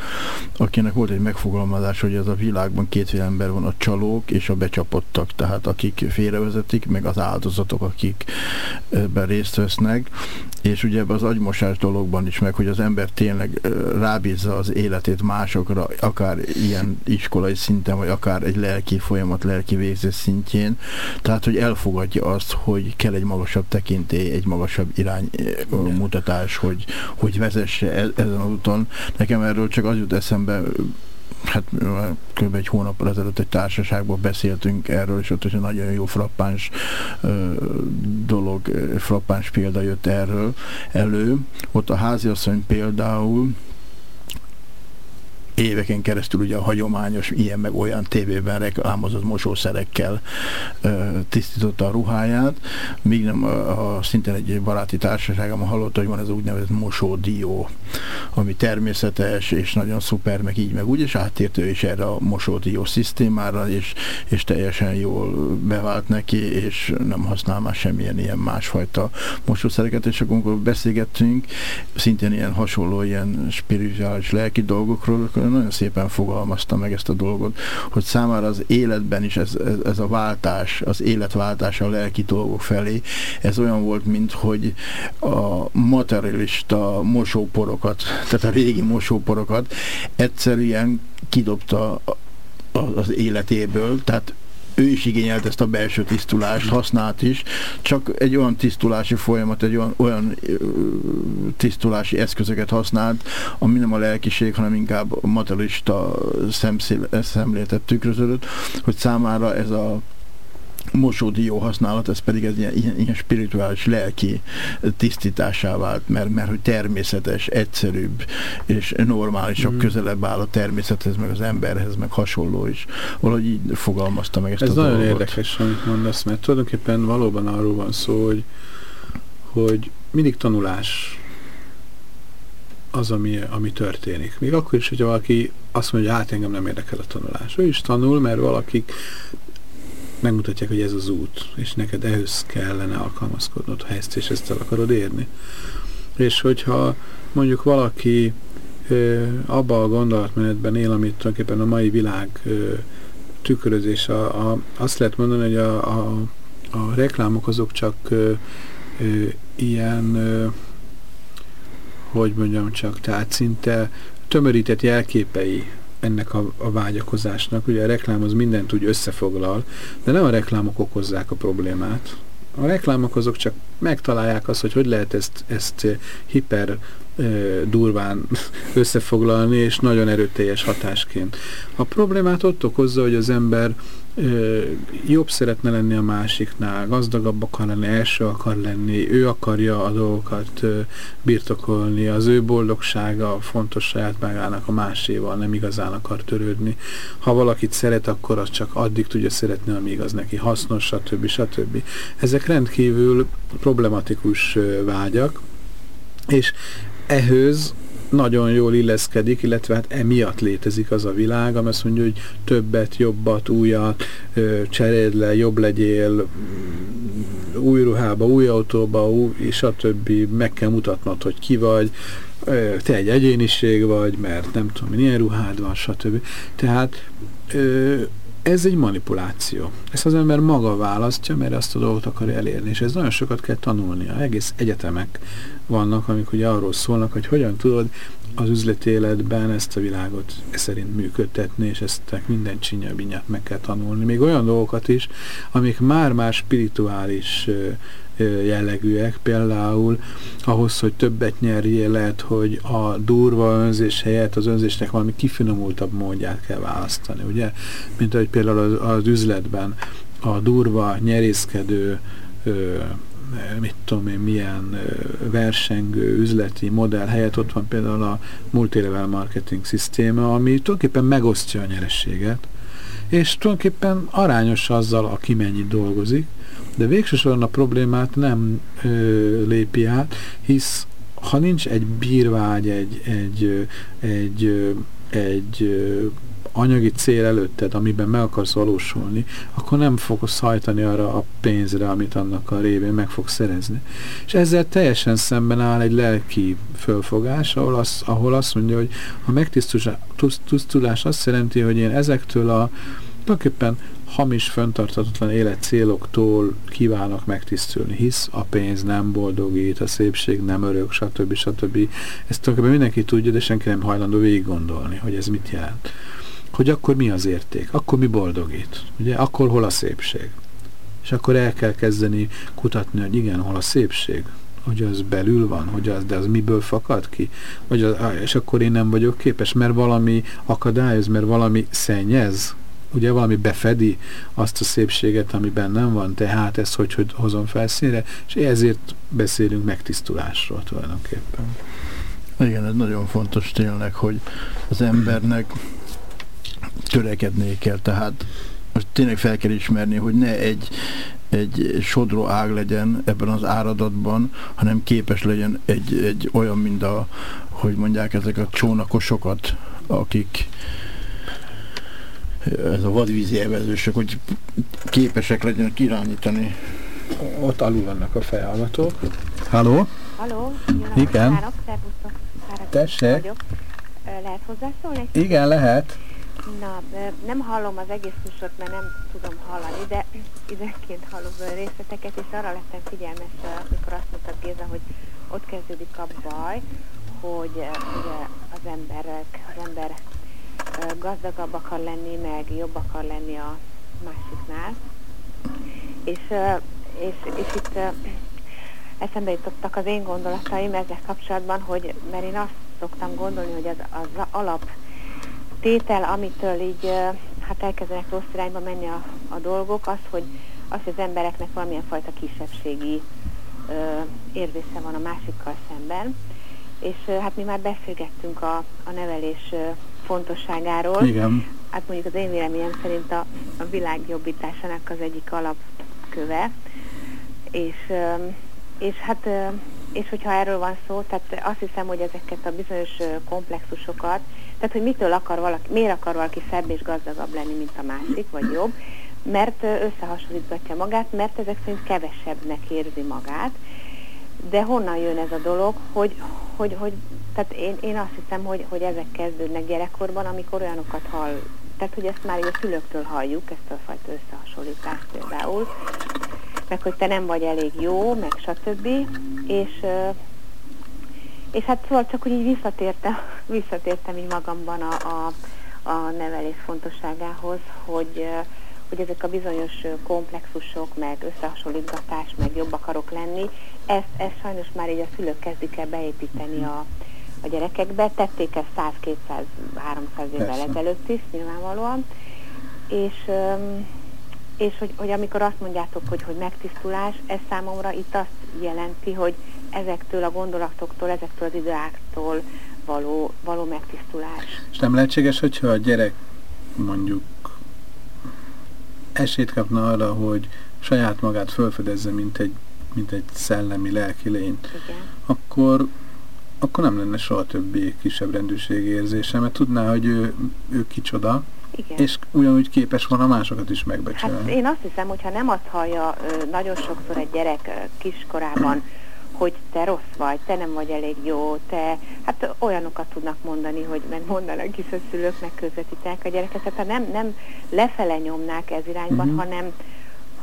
akinek volt egy megfogalmazás, hogy ez a világban kétféle ember van, a csalók és a becsapottak, tehát akik félrevezetik, meg az áldozatok, akik ebben részt vesznek, és ugye ebben az agymosás dologban is meg, hogy az ember tényleg rábízza az életét másokra, akár ilyen iskolai szinten, vagy akár egy lelki folyamat, lelki végzés szintjén, tehát hogy elfogadja azt, hogy kell egy magasabb tekintély, egy magasabb optimálisabb iránymutatás, hogy, hogy vezesse e, ezen az úton. Nekem erről csak az jut eszembe, hát kb. egy hónap ezelőtt egy társaságban beszéltünk erről, és ott is egy nagyon jó frappáns ö, dolog, frappáns példa jött erről elő. Ott a háziasszony például éveken keresztül ugye a hagyományos ilyen meg olyan tévében reklámozott mosószerekkel tisztította a ruháját, míg nem a, a szintén egy baráti társaságom hallotta, hogy van ez úgynevezett mosódió, ami természetes és nagyon szuper, meg így meg úgy, és áttért ő is erre a mosódió szisztémára, és, és teljesen jól bevált neki, és nem használ már semmilyen ilyen másfajta mosószereket, és akkor beszélgettünk, szintén ilyen hasonló, ilyen spirituális lelki dolgokról, nagyon szépen fogalmazta meg ezt a dolgot, hogy számára az életben is ez, ez, ez a váltás, az életváltás a lelki dolgok felé, ez olyan volt, mint hogy a materialista mosóporokat, tehát a régi mosóporokat egyszerűen kidobta az életéből, tehát ő is igényelt ezt a belső tisztulást, használt is, csak egy olyan tisztulási folyamat, egy olyan, olyan tisztulási eszközöket használt, ami nem a lelkiség, hanem inkább a materialista szemléletet tükröződött, hogy számára ez a mosódió használat, ez pedig ez ilyen, ilyen, ilyen spirituális lelki tisztításá vált, mert, mert hogy természetes, egyszerűbb és normálisabb, mm. közelebb áll a természethez, meg az emberhez, meg hasonló is. Valahogy így fogalmazta meg ezt ez a nagyon dolgot. érdekes, amit mondasz, mert tulajdonképpen valóban arról van szó, hogy, hogy mindig tanulás az, ami, ami történik. Még akkor is, hogyha valaki azt mondja, hogy hát engem nem érdekel a tanulás. Ő is tanul, mert valakik megmutatják, hogy ez az út, és neked ehhez kellene alkalmazkodnod, ha ezt és ezt el akarod érni. És hogyha mondjuk valaki ö, abba a gondolatmenetben él, amit tulajdonképpen a mai világ ö, tükrözés, a, a, azt lehet mondani, hogy a, a, a reklámok azok csak ö, ö, ilyen, ö, hogy mondjam csak, tehát szinte tömörített jelképei ennek a, a vágyakozásnak. Ugye a reklám az mindent úgy összefoglal, de nem a reklámok okozzák a problémát. A reklámok azok csak megtalálják azt, hogy hogy lehet ezt, ezt hiper durván összefoglalni, és nagyon erőteljes hatásként. A problémát ott okozza, hogy az ember jobb szeretne lenni a másiknál, gazdagabb akar lenni, első akar lenni, ő akarja a dolgokat birtokolni, az ő boldogsága fontos saját magának a máséval, nem igazán akar törődni. Ha valakit szeret, akkor az csak addig tudja szeretni, amíg az neki hasznos, stb. stb. Ezek rendkívül problematikus vágyak, és ehhez nagyon jól illeszkedik, illetve hát emiatt létezik az a világ, ami azt mondja, hogy többet, jobbat, újat, cseréld le, jobb legyél, új ruhába, új autóba, új, és a többi, meg kell mutatnod, hogy ki vagy, te egy egyéniség vagy, mert nem tudom, milyen ruhád van, stb. Tehát ez egy manipuláció. Ezt az ember maga választja, mert azt a dolgot akar elérni, és ez nagyon sokat kell tanulnia. Egész egyetemek vannak, amik ugye arról szólnak, hogy hogyan tudod az üzleti életben ezt a világot e szerint működtetni, és ezt minden csinya meg kell tanulni. Még olyan dolgokat is, amik már-már spirituális jellegűek, például ahhoz, hogy többet nyerjél, lehet, hogy a durva önzés helyett az önzésnek valami kifinomultabb módját kell választani, ugye? Mint ahogy például az, az üzletben a durva, nyerészkedő mit tudom én, milyen versengő üzleti modell helyett ott van például a multilevel marketing szisztéma, ami tulajdonképpen megosztja a nyerességet, és tulajdonképpen arányos azzal, aki mennyit dolgozik, de végsősorban a problémát nem ö, lépi át, hisz ha nincs egy bírvágy, egy, egy, egy, egy anyagi cél előtted, amiben meg akarsz valósulni, akkor nem fogsz hajtani arra a pénzre, amit annak a révén meg fogsz szerezni. És ezzel teljesen szemben áll egy lelki fölfogás, ahol, az, ahol azt mondja, hogy a megtisztulás azt jelenti, hogy én ezektől a tulajdonképpen hamis, föntartatatlan élet céloktól kívánok megtisztulni, hisz a pénz nem boldogít, a szépség nem örök, stb. stb. Ezt tulajdonképpen mindenki tudja, de senki nem hajlandó végig gondolni, hogy ez mit jelent. Hogy akkor mi az érték, akkor mi boldogít, ugye, akkor hol a szépség. És akkor el kell kezdeni kutatni, hogy igen, hol a szépség, hogy az belül van, hogy az, de az miből fakad ki? Vagy az, és akkor én nem vagyok képes, mert valami akadályoz, mert valami szennyez, ugye valami befedi azt a szépséget, ami bennem van, tehát ezt hogy, hogy hozom felszínre, és ezért beszélünk megtisztulásról tulajdonképpen. Igen, ez nagyon fontos tényleg, hogy az embernek törekednie kell, tehát most tényleg fel kell ismerni, hogy ne egy, egy sodró ág legyen ebben az áradatban, hanem képes legyen egy, egy olyan, mint a, hogy mondják, ezek a csónakosokat, akik ez a vadvízi evezősök, hogy képesek legyenek irányítani. Ott alul vannak a fejhallgatók. Halló? Halló, Igen. Tessék. Lehet hozzászólni? Igen, lehet. Na, nem hallom az egész műsort, mert nem tudom hallani, de időnként hallok részleteket, és arra lettem figyelmes, amikor azt mondta Géza, hogy ott kezdődik a baj, hogy ugye az emberek, az ember gazdagabb akar lenni, meg jobb akar lenni a másiknál. És, és, és itt eszembe jutottak az én gondolataim ezzel kapcsolatban, hogy mert én azt szoktam gondolni, hogy az, az alap tétel, amitől így hát elkezdenek rossz irányba menni a, a dolgok, az, hogy, az, hogy az embereknek valamilyen fajta kisebbségi ö, érzése van a másikkal szemben. És hát mi már beszélgettünk a, a nevelés ö, fontosságáról. Igen. Hát mondjuk az én véleményem szerint a, a világ jobbításának az egyik alapköve. És, és hát és hogyha erről van szó, tehát azt hiszem, hogy ezeket a bizonyos komplexusokat, tehát hogy mitől akar valaki, miért akar valaki szebb és gazdagabb lenni, mint a másik, vagy jobb, mert összehasonlítgatja magát, mert ezek szerint kevesebbnek érzi magát. De honnan jön ez a dolog, hogy, hogy, hogy tehát én, én azt hiszem, hogy, hogy ezek kezdődnek gyerekkorban, amikor olyanokat hall, tehát hogy ezt már a szülőktől halljuk, ezt a fajta összehasonlítást például, meg hogy te nem vagy elég jó, meg stb. És, és hát szóval csak, hogy így visszatértem, visszatértem így magamban a, a, a nevelés fontosságához, hogy, hogy ezek a bizonyos komplexusok, meg összehasonlítgatás, meg jobb akarok lenni, ezt, ezt sajnos már így a szülők kezdik el beépíteni a, a gyerekekbe. Tették ezt 100, 200, 300 évvel ezelőtt is, nyilvánvalóan. És, és hogy, hogy amikor azt mondjátok, hogy, hogy megtisztulás, ez számomra itt azt jelenti, hogy ezektől a gondolatoktól, ezektől az ideáktól való, való megtisztulás. És nem lehetséges, hogyha a gyerek mondjuk esélyt kapna arra, hogy saját magát felfedezze, mint egy, mint egy szellemi, lelki lény, Igen. akkor akkor nem lenne soha többé kisebb rendőrségi érzése, mert tudná, hogy ő, ő kicsoda, Igen. és ugyanúgy képes volna másokat is megbecsülni. Hát én azt hiszem, hogyha nem azt hallja nagyon sokszor egy gyerek kiskorában, hogy te rossz vagy, te nem vagy elég jó, te, hát olyanokat tudnak mondani, hogy megmondanak is a szülők, meg közvetítenek a gyereket, tehát nem, nem lefele nyomnák ez irányban, uh-huh. hanem,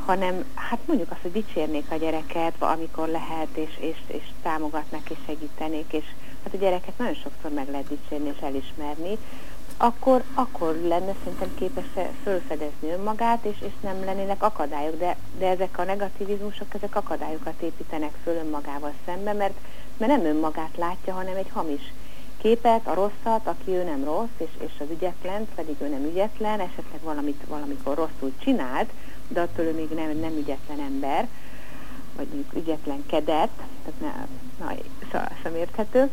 hanem hát mondjuk azt, hogy dicsérnék a gyereket, amikor lehet, és, és, és támogatnak és segítenék, és hát a gyereket nagyon sokszor meg lehet dicsérni és elismerni, akkor, akkor lenne szerintem képes fölfedezni önmagát, és, és nem lennének akadályok, de, de ezek a negativizmusok, ezek akadályokat építenek föl önmagával szembe, mert, mert nem önmagát látja, hanem egy hamis képet, a rosszat, aki ő nem rossz, és, és az ügyetlen, pedig ő nem ügyetlen, esetleg valamit valamikor rosszul csinált, de attól ő még nem, nem ügyetlen ember, vagy ügyetlen kedet, tehát ne, na, szóval sem érthető.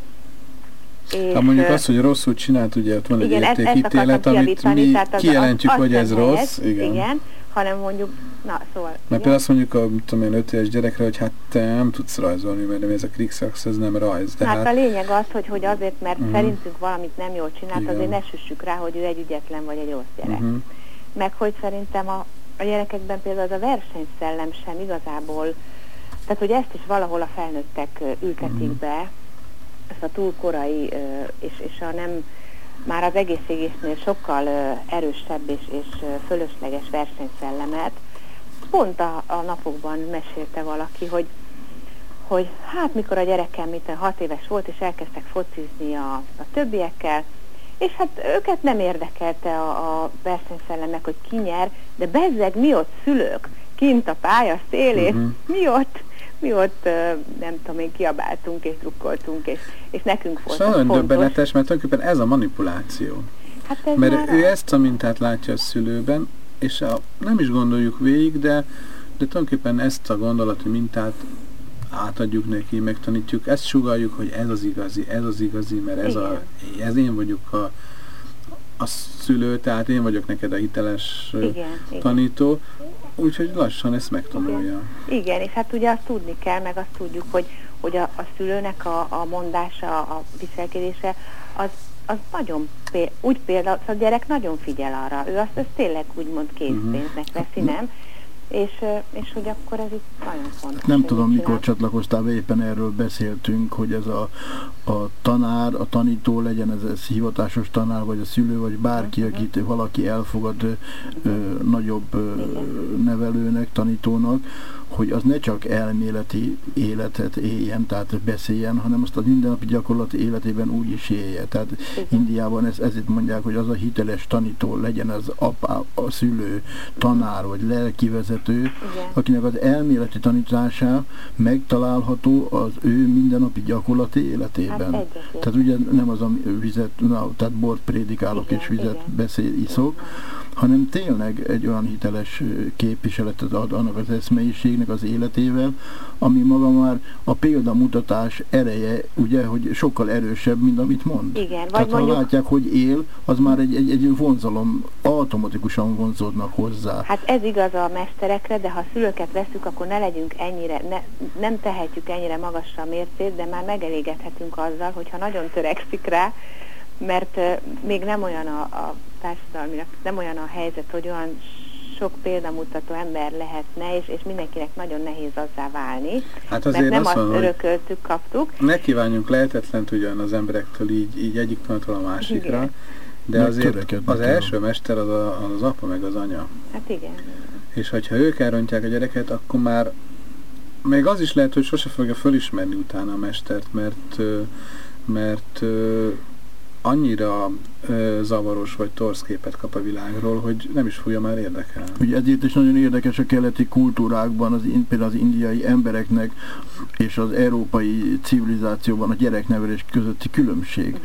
És, hát mondjuk azt, hogy rosszul csinált, ugye ott van igen, egy értékítélet, amit mi tehát az, kijelentjük, az, az hogy ez helyez, rossz. Igen. igen. hanem mondjuk, na szóval... Mert például azt mondjuk a, tudom én, öt éves gyerekre, hogy hát te nem tudsz rajzolni, mert ez a krikszax, ez nem rajz. De hát, hát a lényeg az, hogy, hogy azért, mert uh -huh. szerintünk valamit nem jól csinált, Igen. azért ne süssük rá, hogy ő egy ügyetlen vagy egy rossz gyerek. Uh -huh. Meg hogy szerintem a, a gyerekekben például az a versenyszellem sem igazából, tehát hogy ezt is valahol a felnőttek ültetik Mhm. be, ezt a túl korai és, és a nem, már az egészségésnél sokkal erősebb és, és fölösleges versenyszellemet. Pont a, a napokban mesélte valaki, hogy hogy hát mikor a gyerekem mint hat éves volt, és elkezdtek focizni a, a többiekkel, és hát őket nem érdekelte a, a versenyszellemek, hogy ki nyer, de bezzeg mi ott szülők, kint a pálya szélén, Mhm. mi ott mi ott, nem tudom én, kiabáltunk és drukkoltunk, és, és nekünk volt Szóval fontos. döbbenetes, mert tulajdonképpen ez a manipuláció. Hát ez Mert ő ezt a mintát látja a szülőben, és a, nem is gondoljuk végig, de, de tulajdonképpen ezt a gondolati mintát átadjuk neki, megtanítjuk, ezt sugaljuk, hogy ez az igazi, ez az igazi, mert ez, a, ez én vagyok a, a szülő, tehát én vagyok neked a hiteles Igen, igen. Úgyhogy lassan ezt megtanulja. Igen, és hát ugye azt tudni kell, meg azt tudjuk, hogy, hogy a, a szülőnek a, a mondása, a viselkedése, az, az nagyon, pé- úgy például, szóval a gyerek nagyon figyel arra, ő azt, azt tényleg úgymond készpénznek veszi, nem? És, és hogy akkor ez itt nagyon fontos. Nem hogy tudom, mikor csatlakoztál, éppen erről beszéltünk, hogy ez a, a tanár, a tanító legyen ez, ez hivatásos tanár, vagy a szülő, vagy bárki, Mhm. akit valaki elfogad ö, ö, nagyobb ö, nevelőnek, tanítónak, hogy az ne csak elméleti életet éljen, tehát beszéljen, hanem azt a mindennapi gyakorlati életében úgy is élje. Tehát Igen. Indiában ez, ezért mondják, hogy az a hiteles tanító legyen az apa, a szülő, tanár vagy lelkivezető, Igen. akinek az elméleti tanítása megtalálható az ő mindennapi gyakorlati életében. Hát tehát ugye nem az a vizet, na, tehát bort prédikálok Igen, és vizet igen. beszél, iszok, hanem tényleg egy olyan hiteles képviseletet ad annak az eszmeiségnek az életével, ami maga már a példamutatás ereje, ugye, hogy sokkal erősebb, mint amit mond. Igen, vagy Tehát mondjuk- ha látják, hogy él, az már egy, egy, egy vonzalom, automatikusan vonzódnak hozzá. Hát ez igaz a mesterekre, de ha szülőket veszük, akkor ne legyünk ennyire, ne, nem tehetjük ennyire magasra a mércét, de már megelégedhetünk azzal, hogyha nagyon törekszik rá, mert még nem olyan a, a társadalminak, nem olyan a helyzet, hogy olyan sok példamutató ember lehetne, és, és mindenkinek nagyon nehéz azzá válni, Hát mert azért nem azt azt mondom, hogy örököltük, kaptuk. ne kívánjunk lehetetlent ugyan az emberektől így, így egyik pillanatról a másikra, Igen. de Meg azért az első mester az, a, az apa meg az anya. Hát igen. És hogyha ők elrontják a gyereket, akkor már még az is lehet, hogy sose fogja fölismerni utána a mestert, mert, mert annyira ö, zavaros vagy torsz képet kap a világról, hogy nem is fogja már érdekelni. Ugye ezért is nagyon érdekes a keleti kultúrákban, az, például az indiai embereknek és az európai civilizációban a gyereknevelés közötti különbség.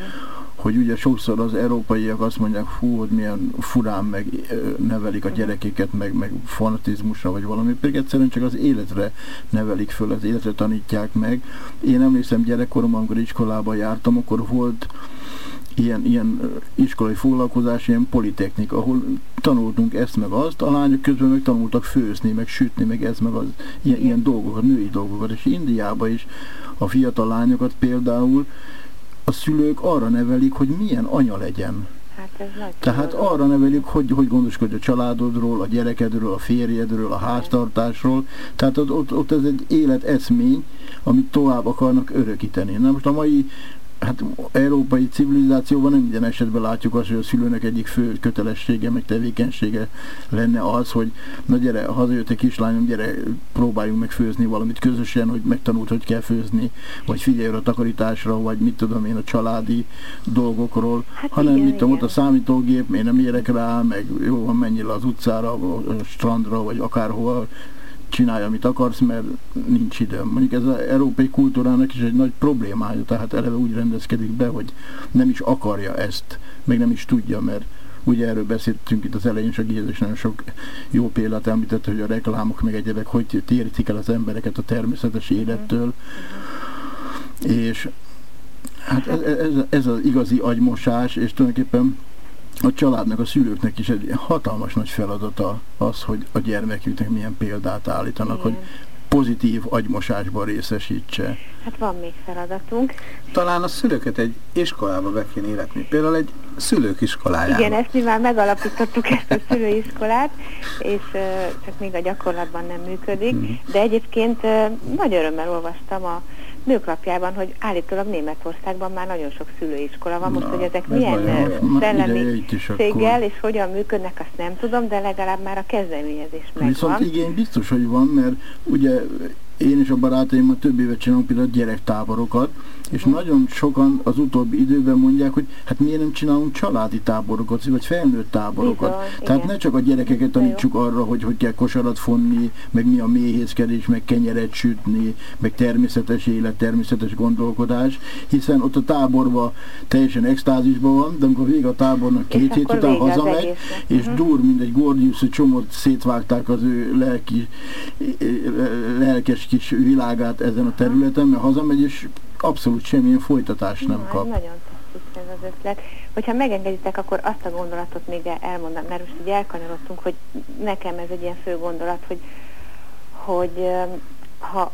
Hogy ugye sokszor az európaiak azt mondják, hú, hogy milyen furán meg nevelik a gyerekeket, meg, meg fanatizmusra vagy valami, pedig egyszerűen csak az életre nevelik föl, az életre tanítják meg. Én emlékszem gyerekkoromban, amikor iskolába jártam, akkor volt ilyen, ilyen iskolai foglalkozás, ilyen politeknik, ahol tanultunk ezt meg azt, a lányok közben meg tanultak főzni, meg sütni, meg ez meg az, ilyen, ilyen dolgokat, női dolgokat, és Indiában is a fiatal lányokat például a szülők arra nevelik, hogy milyen anya legyen. Hát Tehát dolog. arra nevelik, hogy, hogy gondoskodj a családodról, a gyerekedről, a férjedről, a háztartásról. Tehát ott, ott, ott ez egy életeszmény, amit tovább akarnak örökíteni. Na most a mai hát európai civilizációban nem minden esetben látjuk azt, hogy a szülőnek egyik fő kötelessége, meg tevékenysége lenne az, hogy na gyere, hazajött egy kislányom, gyere, próbáljunk meg főzni valamit közösen, hogy megtanult, hogy kell főzni, vagy figyelj a takarításra, vagy mit tudom én a családi dolgokról, Hát hanem igen, mit tudom, ott igen. a számítógép, én nem érek rá, meg jó van, menjél az utcára, a strandra, vagy akárhova, csinálj, amit akarsz, mert nincs időm. Mondjuk ez az európai kultúrának is egy nagy problémája, tehát eleve úgy rendezkedik be, hogy nem is akarja ezt, meg nem is tudja, mert ugye erről beszéltünk itt az elején, és a Géza is nagyon sok jó példát említette, hogy a reklámok meg egyebek, hogy térítik el az embereket a természetes élettől, és hát ez, ez, ez az igazi agymosás, és tulajdonképpen a családnak, a szülőknek is egy hatalmas nagy feladata az, hogy a gyermeküknek milyen példát állítanak, Igen. hogy pozitív agymosásban részesítse. Hát van még feladatunk. Talán a szülőket egy iskolába be kéne életni. Például egy szülők iskolájába. Igen, ezt mi már megalapítottuk ezt a szülőiskolát, és csak még a gyakorlatban nem működik, Mhm. de egyébként nagy örömmel olvastam a nőklapjában, hogy állítólag Németországban már nagyon sok szülőiskola van, most, Na, hogy ezek ez milyen szellemi céggel és hogyan működnek, azt nem tudom, de legalább már a kezdeményezés megvan. Viszont igény biztos, hogy van, mert ugye én és a barátaimmal több évet csinálunk például gyerektáborokat, és nagyon sokan az utóbbi időben mondják, hogy hát miért nem csinálunk családi táborokat, vagy felnőtt táborokat. Bizony, Tehát igen. ne csak a gyerekeket tanítsuk arra, hogy hogy kell kosarat fonni, meg mi a méhészkedés, meg kenyeret sütni, meg természetes élet, természetes gondolkodás, hiszen ott a táborban teljesen extázisban van, de amikor vége a tábornak És két hét akkor után hazamegy, és Mhm. dur, mint egy Gordius, hogy csomót szétvágták az ő lelki, lelkes kis világát ezen a területen, mert hazamegy, és abszolút semmilyen folytatást nem Na, kap. Nagyon tetszik ez az ötlet. Hogyha megengeditek, akkor azt a gondolatot még el- elmondanám, mert most így elkanyarodtunk, hogy nekem ez egy ilyen fő gondolat, hogy, hogy ha,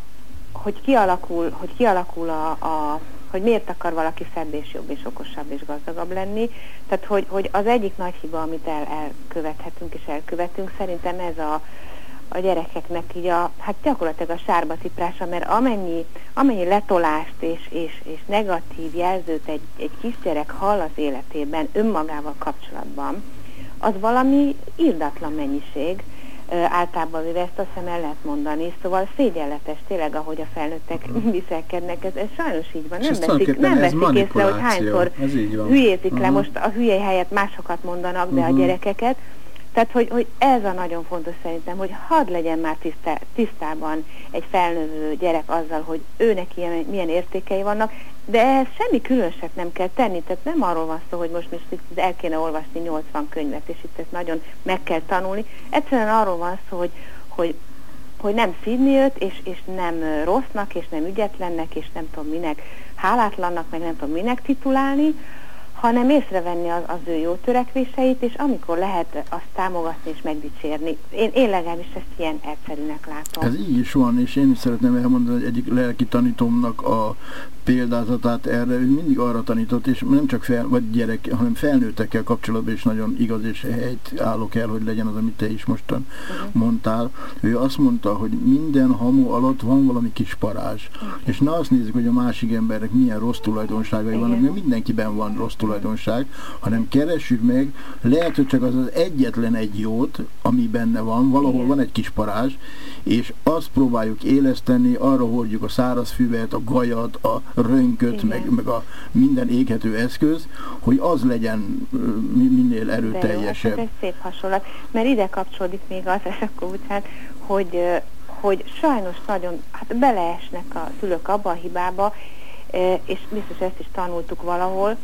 hogy kialakul, hogy kialakul a, a hogy miért akar valaki szebb és jobb és okosabb és gazdagabb lenni. Tehát, hogy, hogy az egyik nagy hiba, amit el, elkövethetünk és elkövetünk, szerintem ez a, a gyerekeknek így a, hát gyakorlatilag a sárba tiprása, mert amennyi, amennyi letolást és, és, és negatív jelzőt egy, egy kisgyerek hall az életében önmagával kapcsolatban, az valami írdatlan mennyiség, általában véve ezt azt hiszem el lehet mondani, szóval szégyenletes tényleg, ahogy a felnőttek viselkednek, ez, ez sajnos így van, nem veszik, nem veszik észre, hogy hányszor hülyézik le, Aha. most a hülye helyett másokat mondanak, de a Mhm. gyerekeket, tehát, hogy, hogy ez a nagyon fontos szerintem, hogy hadd legyen már tisztá, tisztában egy felnövő gyerek azzal, hogy őnek ilyen, milyen értékei vannak, de ehhez semmi különöset nem kell tenni, tehát nem arról van szó, hogy most, most itt el kéne olvasni 80 könyvet, és itt ezt nagyon meg kell tanulni. Egyszerűen arról van szó, hogy, hogy hogy nem szídni őt, és, és nem rossznak, és nem ügyetlennek, és nem tudom minek, hálátlannak, meg nem tudom minek titulálni, hanem észrevenni az, az ő jó törekvéseit, és amikor lehet azt támogatni és megdicsérni. Én, én legalábbis ezt ilyen egyszerűnek látom. Ez így is van, és én is szeretném elmondani, hogy egyik lelki tanítomnak a példázatát erre, ő mindig arra tanított, és nem csak fel, vagy gyerek, hanem felnőttekkel kapcsolatban is nagyon igaz és helyt állok el, hogy legyen az, amit te is mostan mondtál. Ő azt mondta, hogy minden hamu alatt van valami kis parázs. És ne azt nézzük, hogy a másik embernek milyen rossz tulajdonságai vannak, mert mindenkiben van rossz tulajdonság, hanem keressük meg, lehet, hogy csak az az egyetlen egy jót, ami benne van, valahol Igen. van egy kis parázs, és azt próbáljuk éleszteni, arra hordjuk a száraz füvet, a gajat, a rönköt, meg, meg a minden éghető eszköz, hogy az legyen minél De jó, hát ez erőteljesebb. egy szép hasonlat. Mert ide kapcsolódik még az, és akkor bocsánat, hogy, hogy sajnos nagyon hát beleesnek a szülők abba a hibába, és biztos ezt is tanultuk valahol,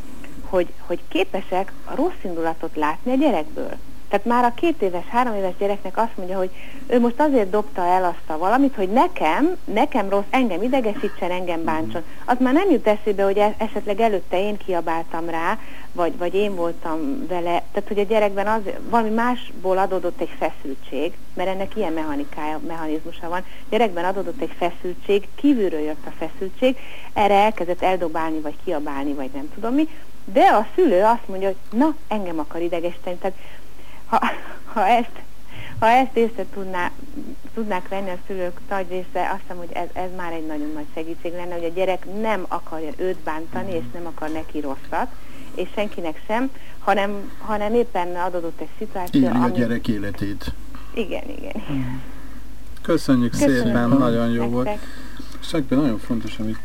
hogy, hogy képesek a rossz indulatot látni a gyerekből. Tehát már a két éves, három éves gyereknek azt mondja, hogy ő most azért dobta el azt a valamit, hogy nekem, nekem rossz, engem idegesítsen, engem bántson. Az már nem jut eszébe, hogy e- esetleg előtte én kiabáltam rá, vagy, vagy én voltam vele. Tehát, hogy a gyerekben az, valami másból adódott egy feszültség, mert ennek ilyen mechanikája, mechanizmusa van. Gyerekben adódott egy feszültség, kívülről jött a feszültség, erre elkezdett eldobálni, vagy kiabálni, vagy nem tudom mi, de a szülő azt mondja, hogy na, engem akar idegesíteni. Tehát ha, ha ezt ha ezt észre tudná, tudnák venni a szülők nagy része, azt hiszem, hogy ez, ez már egy nagyon nagy segítség lenne, hogy a gyerek nem akarja őt bántani, és nem akar neki rosszat, és senkinek sem, hanem, hanem éppen adódott egy szituáció, Éli a gyerek életét. Igen, igen. Köszönjük Köszönöm. szépen, nagyon jó Nektek. volt. És egyben nagyon fontos, amit,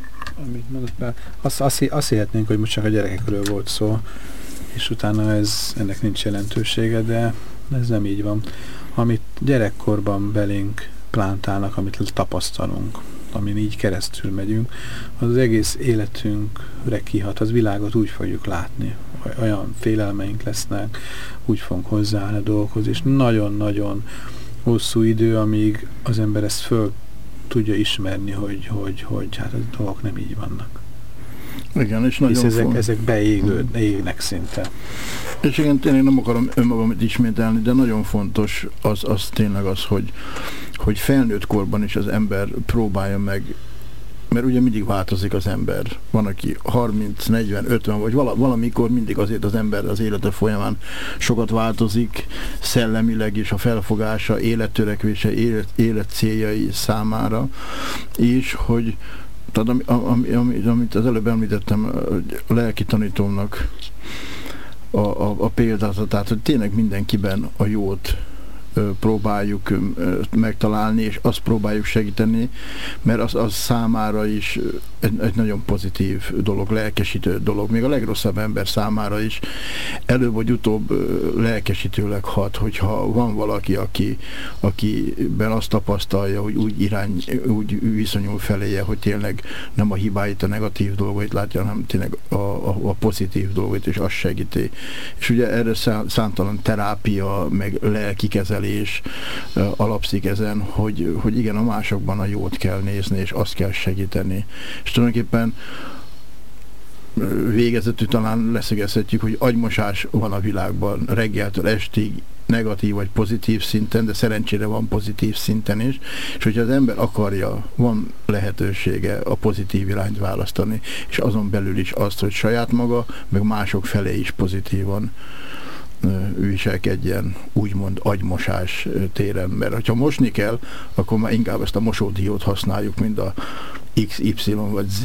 amit mondott be. Azt, azt, azt hihetnénk, hogy most csak a gyerekekről volt szó, és utána ez, ennek nincs jelentősége, de ez nem így van. Amit gyerekkorban belénk plántálnak, amit tapasztalunk, amin így keresztül megyünk, az, az egész életünkre kihat, az világot úgy fogjuk látni. Olyan félelmeink lesznek, úgy fogunk hozzáállni a dolgokhoz, és nagyon-nagyon hosszú idő, amíg az ember ezt föl tudja ismerni, hogy, hogy, hogy hát a dolgok nem így vannak. Igen, és Hisz nagyon ezek, font- ezek beégő, égnek szinte. És igen, tényleg nem akarom önmagamat ismételni, de nagyon fontos az, az tényleg az, hogy, hogy felnőtt korban is az ember próbálja meg mert ugye mindig változik az ember. Van, aki 30, 40, 50, vagy vala, valamikor mindig azért az ember az élete folyamán sokat változik, szellemileg is a felfogása, élettörekvése, élet, élet céljai számára, és hogy tehát ami, ami, ami, amit az előbb említettem, a lelki tanítómnak a, a, a példázatát, hogy tényleg mindenkiben a jót próbáljuk megtalálni, és azt próbáljuk segíteni, mert az, az számára is egy, egy nagyon pozitív dolog, lelkesítő dolog, még a legrosszabb ember számára is előbb vagy utóbb lelkesítőleg hat, hogyha van valaki, aki, akiben azt tapasztalja, hogy úgy irány, úgy viszonyul feléje, hogy tényleg nem a hibáit, a negatív dolgait látja, hanem tényleg a, a, a pozitív dolgait, és azt segíti. És ugye erre számtalan terápia, meg lelki kezelés alapszik ezen, hogy, hogy igen, a másokban a jót kell nézni, és azt kell segíteni. És tulajdonképpen végezetül talán leszögezhetjük, hogy agymosás van a világban. Reggeltől estig, negatív vagy pozitív szinten, de szerencsére van pozitív szinten is, és hogyha az ember akarja, van lehetősége a pozitív irányt választani, és azon belül is azt, hogy saját maga, meg mások felé is pozitívan viselkedjen úgymond agymosás téren, mert ha mosni kell, akkor már inkább ezt a mosódiót használjuk, mint a XY vagy Z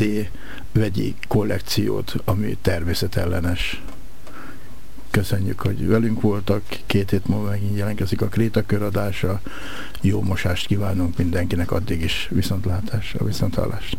vegyi kollekciót, ami természetellenes. Köszönjük, hogy velünk voltak. Két hét múlva megint jelentkezik a Kréta köradása. Jó mosást kívánunk mindenkinek, addig is viszontlátásra, viszonthallásra.